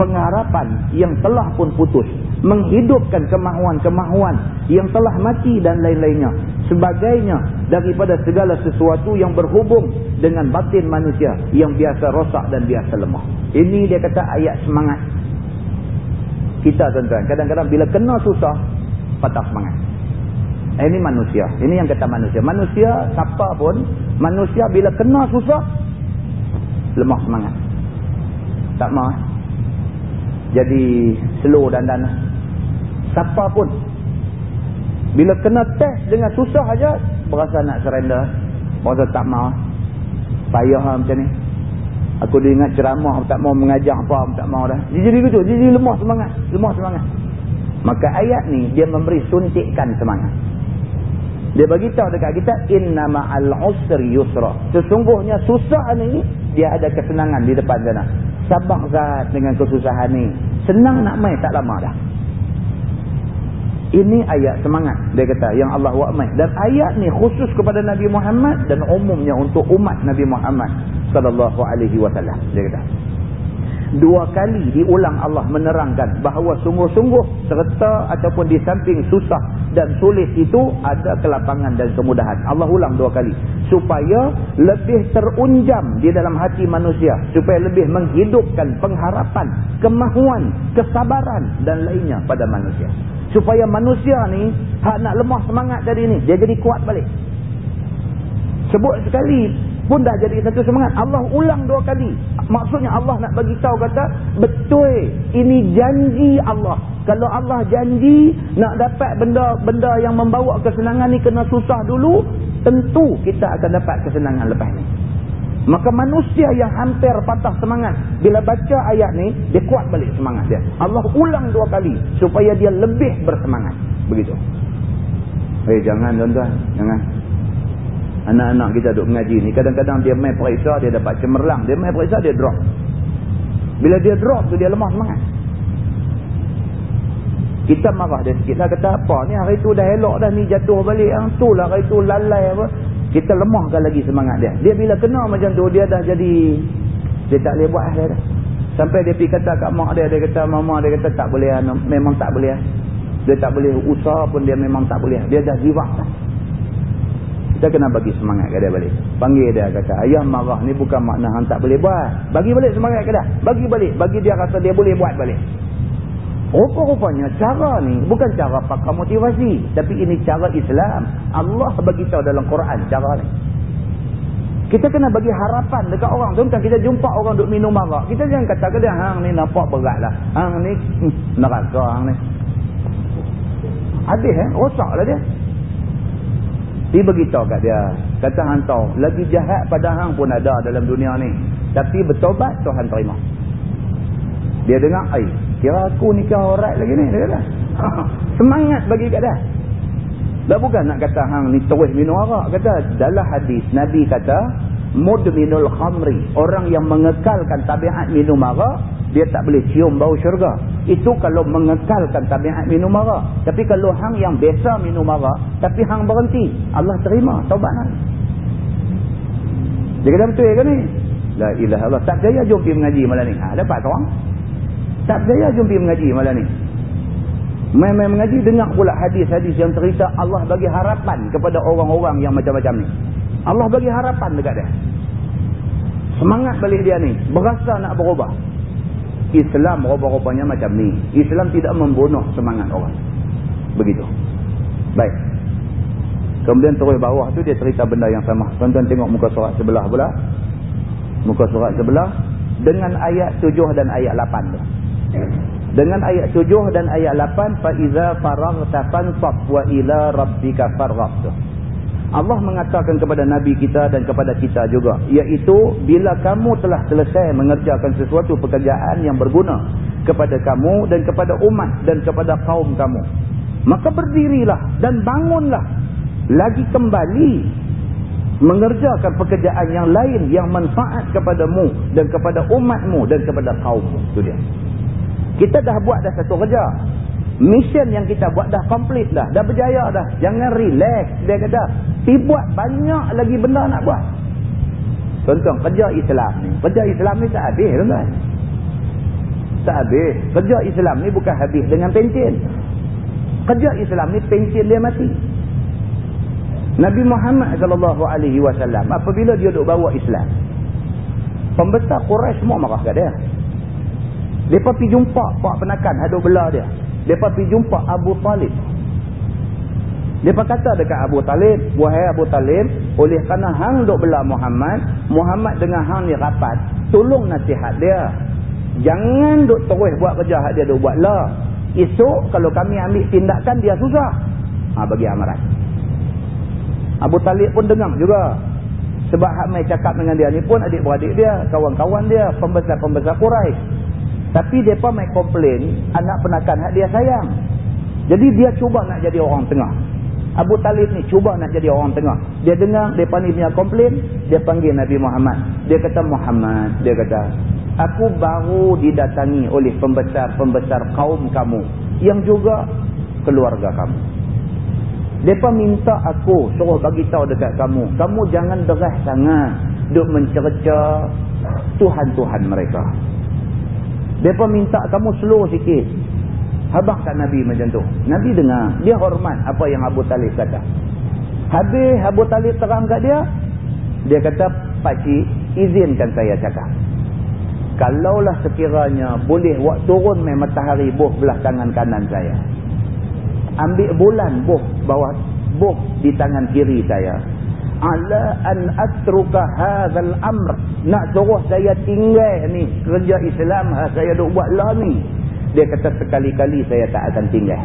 [SPEAKER 2] pengharapan yang telah pun putus menghidupkan kemahuan-kemahuan yang telah mati dan lain-lainnya sebagainya daripada segala sesuatu yang berhubung dengan batin manusia yang biasa rosak dan biasa lemah ini dia kata ayat semangat kita tuan-tuan kadang-kadang bila kena susah patah semangat Eh, ini manusia. Ini yang kata manusia. Manusia, siapa pun, manusia bila kena susah, lemah semangat. Tak mahu. Jadi, slow dan dan. Siapa pun, bila kena test dengan susah aja berasa nak surrender. Berasa tak mahu. Payah lah macam ni. Aku dia ingat ceramah, tak mau mengajar apa, tak mau dah. Dia jadi gitu, dia jadi lemah semangat. Lemah semangat. Maka ayat ni, dia memberi suntikkan semangat. Dia beritahu dekat kita inna ma'al usri yusra. Sesungguhnya susah ni dia ada kesenangan di depan sana. Sabar zat dengan kesusahan ni. Senang nak mai tak lama dah. Ini ayat semangat dia kata yang Allah wa'mai dan ayat ni khusus kepada Nabi Muhammad dan umumnya untuk umat Nabi Muhammad sallallahu alaihi wasallam dia kata dua kali diulang Allah menerangkan bahawa sungguh-sungguh serta ataupun di samping susah dan sulit itu ada kelapangan dan kemudahan. Allah ulang dua kali. Supaya lebih terunjam di dalam hati manusia. Supaya lebih menghidupkan pengharapan, kemahuan, kesabaran dan lainnya pada manusia. Supaya manusia ni hak nak lemah semangat tadi ni. Dia jadi kuat balik. Sebut sekali pun dah jadi satu semangat. Allah ulang dua kali. Maksudnya Allah nak bagi tahu kata, betul ini janji Allah. Kalau Allah janji nak dapat benda-benda yang membawa kesenangan ni kena susah dulu, tentu kita akan dapat kesenangan lepas ni. Maka manusia yang hampir patah semangat bila baca ayat ni, dia kuat balik semangat dia. Allah ulang dua kali supaya dia lebih bersemangat. Begitu. Eh jangan tuan-tuan, jangan. Anak-anak kita duduk mengaji ni. Kadang-kadang dia main periksa, dia dapat cemerlang. Dia main periksa, dia drop. Bila dia drop tu, dia lemah semangat. Kita marah dia sikit lah. Kata apa ni hari tu dah elok dah ni jatuh balik. Yang tu lah hari tu lalai apa. Kita lemahkan lagi semangat dia. Dia bila kena macam tu, dia dah jadi... Dia tak boleh buat dia dah. Sampai dia pergi kata kat mak dia, dia kata mama dia kata tak boleh. Memang tak boleh. Dia tak boleh usaha pun dia memang tak boleh. Dia dah give up. Kita kena bagi semangat ke dia balik. Panggil dia kata, ayah marah ni bukan makna hang tak boleh buat. Bagi balik semangat ke dia. Bagi balik. Bagi dia rasa dia boleh buat balik. Rupa-rupanya cara ni bukan cara pakar motivasi. Tapi ini cara Islam. Allah bagi tahu dalam Quran cara ni. Kita kena bagi harapan dekat orang. Bukan kita jumpa orang duk minum marah. Kita jangan kata ke dia, hang ni nampak berat lah. Hang ni hmm, neraka hang ni. Habis eh, rosak lah dia. Dia beritahu kat dia. Kata hang tahu. Lagi jahat pada hang pun ada dalam dunia ni. Tapi bertobat Tuhan terima. Dia dengar. Ay, kira aku ni kira orang lagi ni. Dia kata. Semangat bagi kat dia. Dah bukan nak kata hang ni terus minum arak. Kata dalam hadis. Nabi kata. Mudminul khamri. Orang yang mengekalkan tabiat minum arak dia tak boleh cium bau syurga. Itu kalau mengekalkan tabiat minum mara. Tapi kalau hang yang biasa minum mara, tapi hang berhenti, Allah terima taubat hang. Dia kata betul ke ni? La ilaha Allah. Tak percaya jom pergi mengaji malam ni. Ha, dapat orang. Tak percaya jom pergi mengaji malam ni. Main-main mengaji, dengar pula hadis-hadis yang cerita Allah bagi harapan kepada orang-orang yang macam-macam ni. Allah bagi harapan dekat dia. Semangat balik dia ni. Berasa nak berubah. Islam rupa-rupanya macam ni. Islam tidak membunuh semangat orang. Begitu. Baik. Kemudian terus bawah tu dia cerita benda yang sama. Tuan-tuan tengok muka surat sebelah pula. Muka surat sebelah. Dengan ayat 7 dan ayat 8 tu dengan ayat 7 dan ayat 8 fa iza faragta fansab wa ila rabbika farag. Allah mengatakan kepada nabi kita dan kepada kita juga iaitu bila kamu telah selesai mengerjakan sesuatu pekerjaan yang berguna kepada kamu dan kepada umat dan kepada kaum kamu maka berdirilah dan bangunlah. Lagi kembali mengerjakan pekerjaan yang lain yang manfaat kepadamu dan kepada umatmu dan kepada kaummu. Itu dia. Kita dah buat dah satu kerja. Mission yang kita buat dah complete dah. Dah berjaya dah. Jangan relax. Dia kata. Pergi buat banyak lagi benda nak buat. Contoh kerja Islam ni. Kerja Islam ni tak habis tuan-tuan. Tak habis. Kerja Islam ni bukan habis dengan pencin. Kerja Islam ni pencin dia mati. Nabi Muhammad sallallahu alaihi wasallam apabila dia duk bawa Islam. Pembesar Quraisy semua marah kat dia. Depa pergi jumpa pak penakan hadut belah dia. Mereka pergi jumpa Abu Talib. Dia kata dekat Abu Talib, wahai Abu Talib, oleh kerana hang duk bela Muhammad, Muhammad dengan hang ni rapat, tolong nasihat dia. Jangan duk terus buat kerja hak dia duk buat lah. Esok kalau kami ambil tindakan dia susah. Ha, bagi amaran. Abu Talib pun dengar juga. Sebab hak mai cakap dengan dia ni pun adik-beradik dia, kawan-kawan dia, pembesar-pembesar Quraisy. Tapi depa mai komplain anak penakan hak dia sayang. Jadi dia cuba nak jadi orang tengah. Abu Talib ni cuba nak jadi orang tengah. Dia dengar depa ni punya komplain, dia panggil Nabi Muhammad. Dia kata Muhammad, dia kata, "Aku baru didatangi oleh pembesar-pembesar kaum kamu yang juga keluarga kamu." Depa minta aku suruh bagi tahu dekat kamu, kamu jangan derah sangat duk mencerca tuhan-tuhan mereka. Mereka minta kamu slow sikit. Habak tak Nabi macam tu. Nabi dengar. Dia hormat apa yang Abu Talib kata. Habis Abu Talib terang kat dia. Dia kata, Pakcik, izinkan saya cakap. Kalaulah sekiranya boleh turun main matahari buh belah tangan kanan saya. Ambil bulan buh bawah buh di tangan kiri saya ala an atruka hadzal amr. Nak suruh saya tinggal ni kerja Islam ha, saya duk buat lah ni. Dia kata sekali-kali saya tak akan tinggal.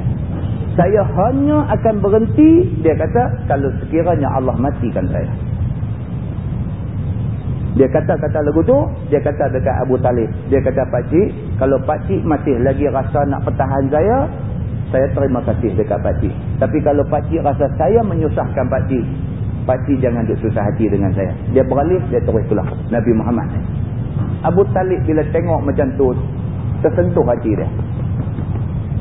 [SPEAKER 2] Saya hanya akan berhenti dia kata kalau sekiranya Allah matikan saya. Dia kata-kata lagu tu dia kata dekat Abu Talib. Dia kata pakcik kalau pakcik masih lagi rasa nak pertahan saya saya terima kasih dekat pakcik tapi kalau pakcik rasa saya menyusahkan pakcik Pakcik jangan duk susah hati dengan saya. Dia beralih, dia terus pulang. Nabi Muhammad. Abu Talib bila tengok macam tu, tersentuh hati dia.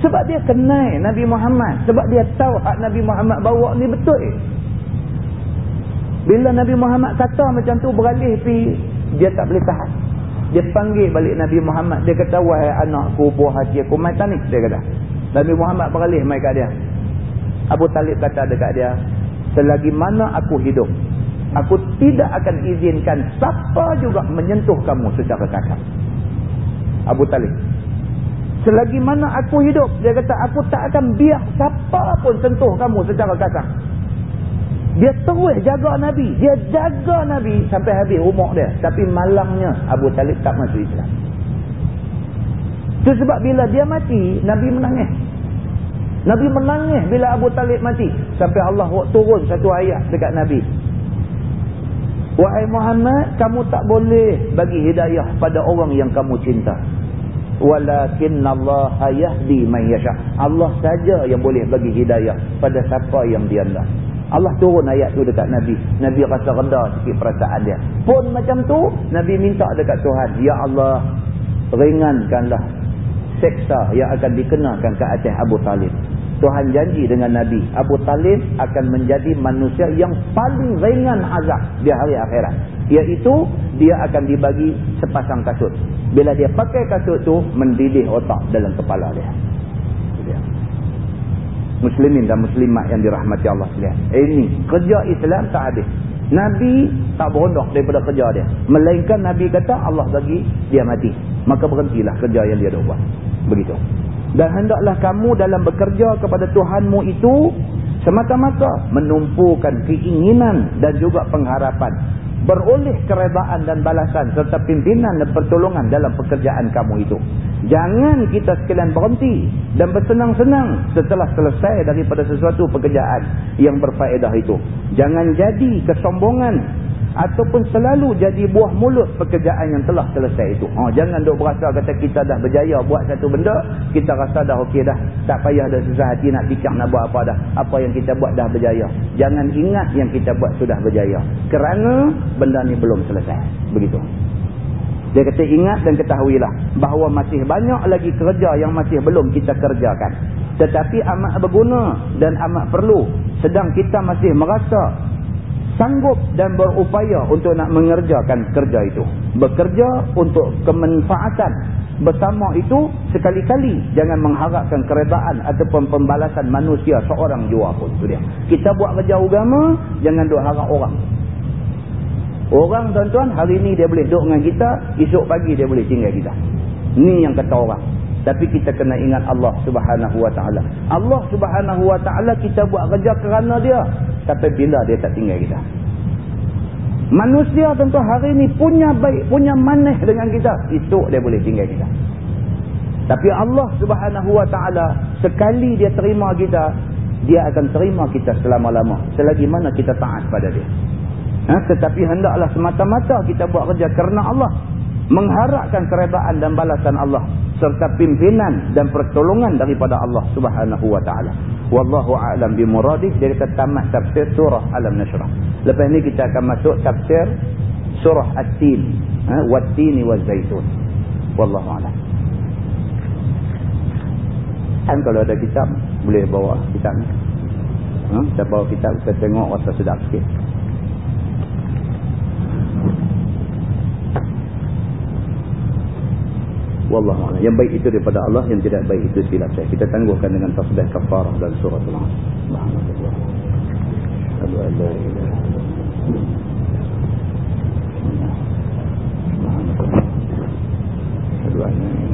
[SPEAKER 2] Sebab dia kenal Nabi Muhammad. Sebab dia tahu hak Nabi Muhammad bawa ni betul. Bila Nabi Muhammad kata macam tu beralih pi dia tak boleh tahan. Dia panggil balik Nabi Muhammad. Dia kata, wahai anakku, buah hati aku, mai tanik. Dia kata. Nabi Muhammad beralih mai kat dia. Abu Talib kata dekat dia, selagi mana aku hidup aku tidak akan izinkan siapa juga menyentuh kamu secara kasar Abu Talib. Selagi mana aku hidup dia kata aku tak akan biar siapa pun sentuh kamu secara kasar dia terus jaga Nabi. Dia jaga Nabi sampai habis umur dia. Tapi malangnya Abu Talib tak masuk Islam. Itu sebab bila dia mati Nabi menangis Nabi menangis bila Abu Talib mati. Sampai Allah turun satu ayat dekat Nabi. Wahai Muhammad, kamu tak boleh bagi hidayah pada orang yang kamu cinta. Walakinna Allah yahdi man yasha. Allah saja yang boleh bagi hidayah pada siapa yang dia nak. Allah turun ayat tu dekat Nabi. Nabi rasa rendah sikit perasaan dia. Pun macam tu, Nabi minta dekat Tuhan, Ya Allah, ringankanlah seksa yang akan dikenakan ke atas Abu Talib. Tuhan janji dengan Nabi Abu Talib akan menjadi manusia yang paling ringan azab di hari akhirat. Iaitu dia akan dibagi sepasang kasut. Bila dia pakai kasut tu mendidih otak dalam kepala dia. Muslimin dan muslimat yang dirahmati Allah sekalian. Ini kerja Islam tak habis. Nabi tak berondok daripada kerja dia. Melainkan Nabi kata Allah bagi dia mati. Maka berhentilah kerja yang dia dah buat. Begitu dan hendaklah kamu dalam bekerja kepada Tuhanmu itu semata-mata menumpukan keinginan dan juga pengharapan beroleh keredaan dan balasan serta pimpinan dan pertolongan dalam pekerjaan kamu itu. Jangan kita sekalian berhenti dan bersenang-senang setelah selesai daripada sesuatu pekerjaan yang berfaedah itu. Jangan jadi kesombongan ataupun selalu jadi buah mulut pekerjaan yang telah selesai itu. Ha, jangan duk berasa kata kita dah berjaya buat satu benda, kita rasa dah okey dah. Tak payah dah susah hati nak fikir nak buat apa dah. Apa yang kita buat dah berjaya. Jangan ingat yang kita buat sudah berjaya. Kerana benda ni belum selesai. Begitu. Dia kata ingat dan ketahuilah bahawa masih banyak lagi kerja yang masih belum kita kerjakan. Tetapi amat berguna dan amat perlu. Sedang kita masih merasa sanggup dan berupaya untuk nak mengerjakan kerja itu. Bekerja untuk kemanfaatan bersama itu sekali-kali jangan mengharapkan keredaan ataupun pembalasan manusia seorang jua pun. Itu dia. Kita buat kerja agama, jangan duk harap orang. Orang tuan-tuan hari ini dia boleh duduk dengan kita, esok pagi dia boleh tinggal kita. Ni yang kata orang. Tapi kita kena ingat Allah subhanahu wa ta'ala. Allah subhanahu wa ta'ala kita buat kerja kerana dia. Tapi bila dia tak tinggal kita. Manusia tentu hari ini punya baik, punya manis dengan kita. Esok dia boleh tinggal kita. Tapi Allah subhanahu wa ta'ala sekali dia terima kita, dia akan terima kita selama-lama. Selagi mana kita taat pada dia. Ha? Tetapi hendaklah semata-mata kita buat kerja kerana Allah. Mengharapkan keredaan dan balasan Allah. Serta pimpinan dan pertolongan daripada Allah subhanahu wa ta'ala. Wallahu a'lam bimuradih. Dia kata tamat tafsir surah Alam Nashrah. Lepas ni kita akan masuk tafsir surah At-Tin. Ha? Wat-Tini wa Zaitun. Wallahu a'lam. Kan kalau ada kitab, boleh bawa kitab ni. Ha? Kita bawa kitab, kita tengok rasa sedap sikit. Wallahu Yang baik itu daripada Allah, yang tidak baik itu silap saya. Kita tangguhkan dengan tasbih kafarah dan surah. Subhanallah. Alhamdulillah. Subhanallah.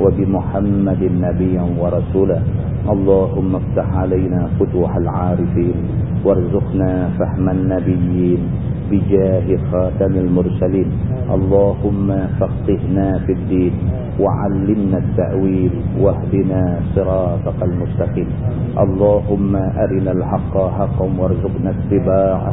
[SPEAKER 2] وبمحمد نبيا ورسولا اللهم افتح علينا فتوح العارفين وارزقنا فهم النبيين بجاه خاتم المرسلين. اللهم فقهنا في الدين وعلمنا التأويل واهدنا صراطك المستقيم. اللهم أرنا الحق حقا وارزقنا اتباعه.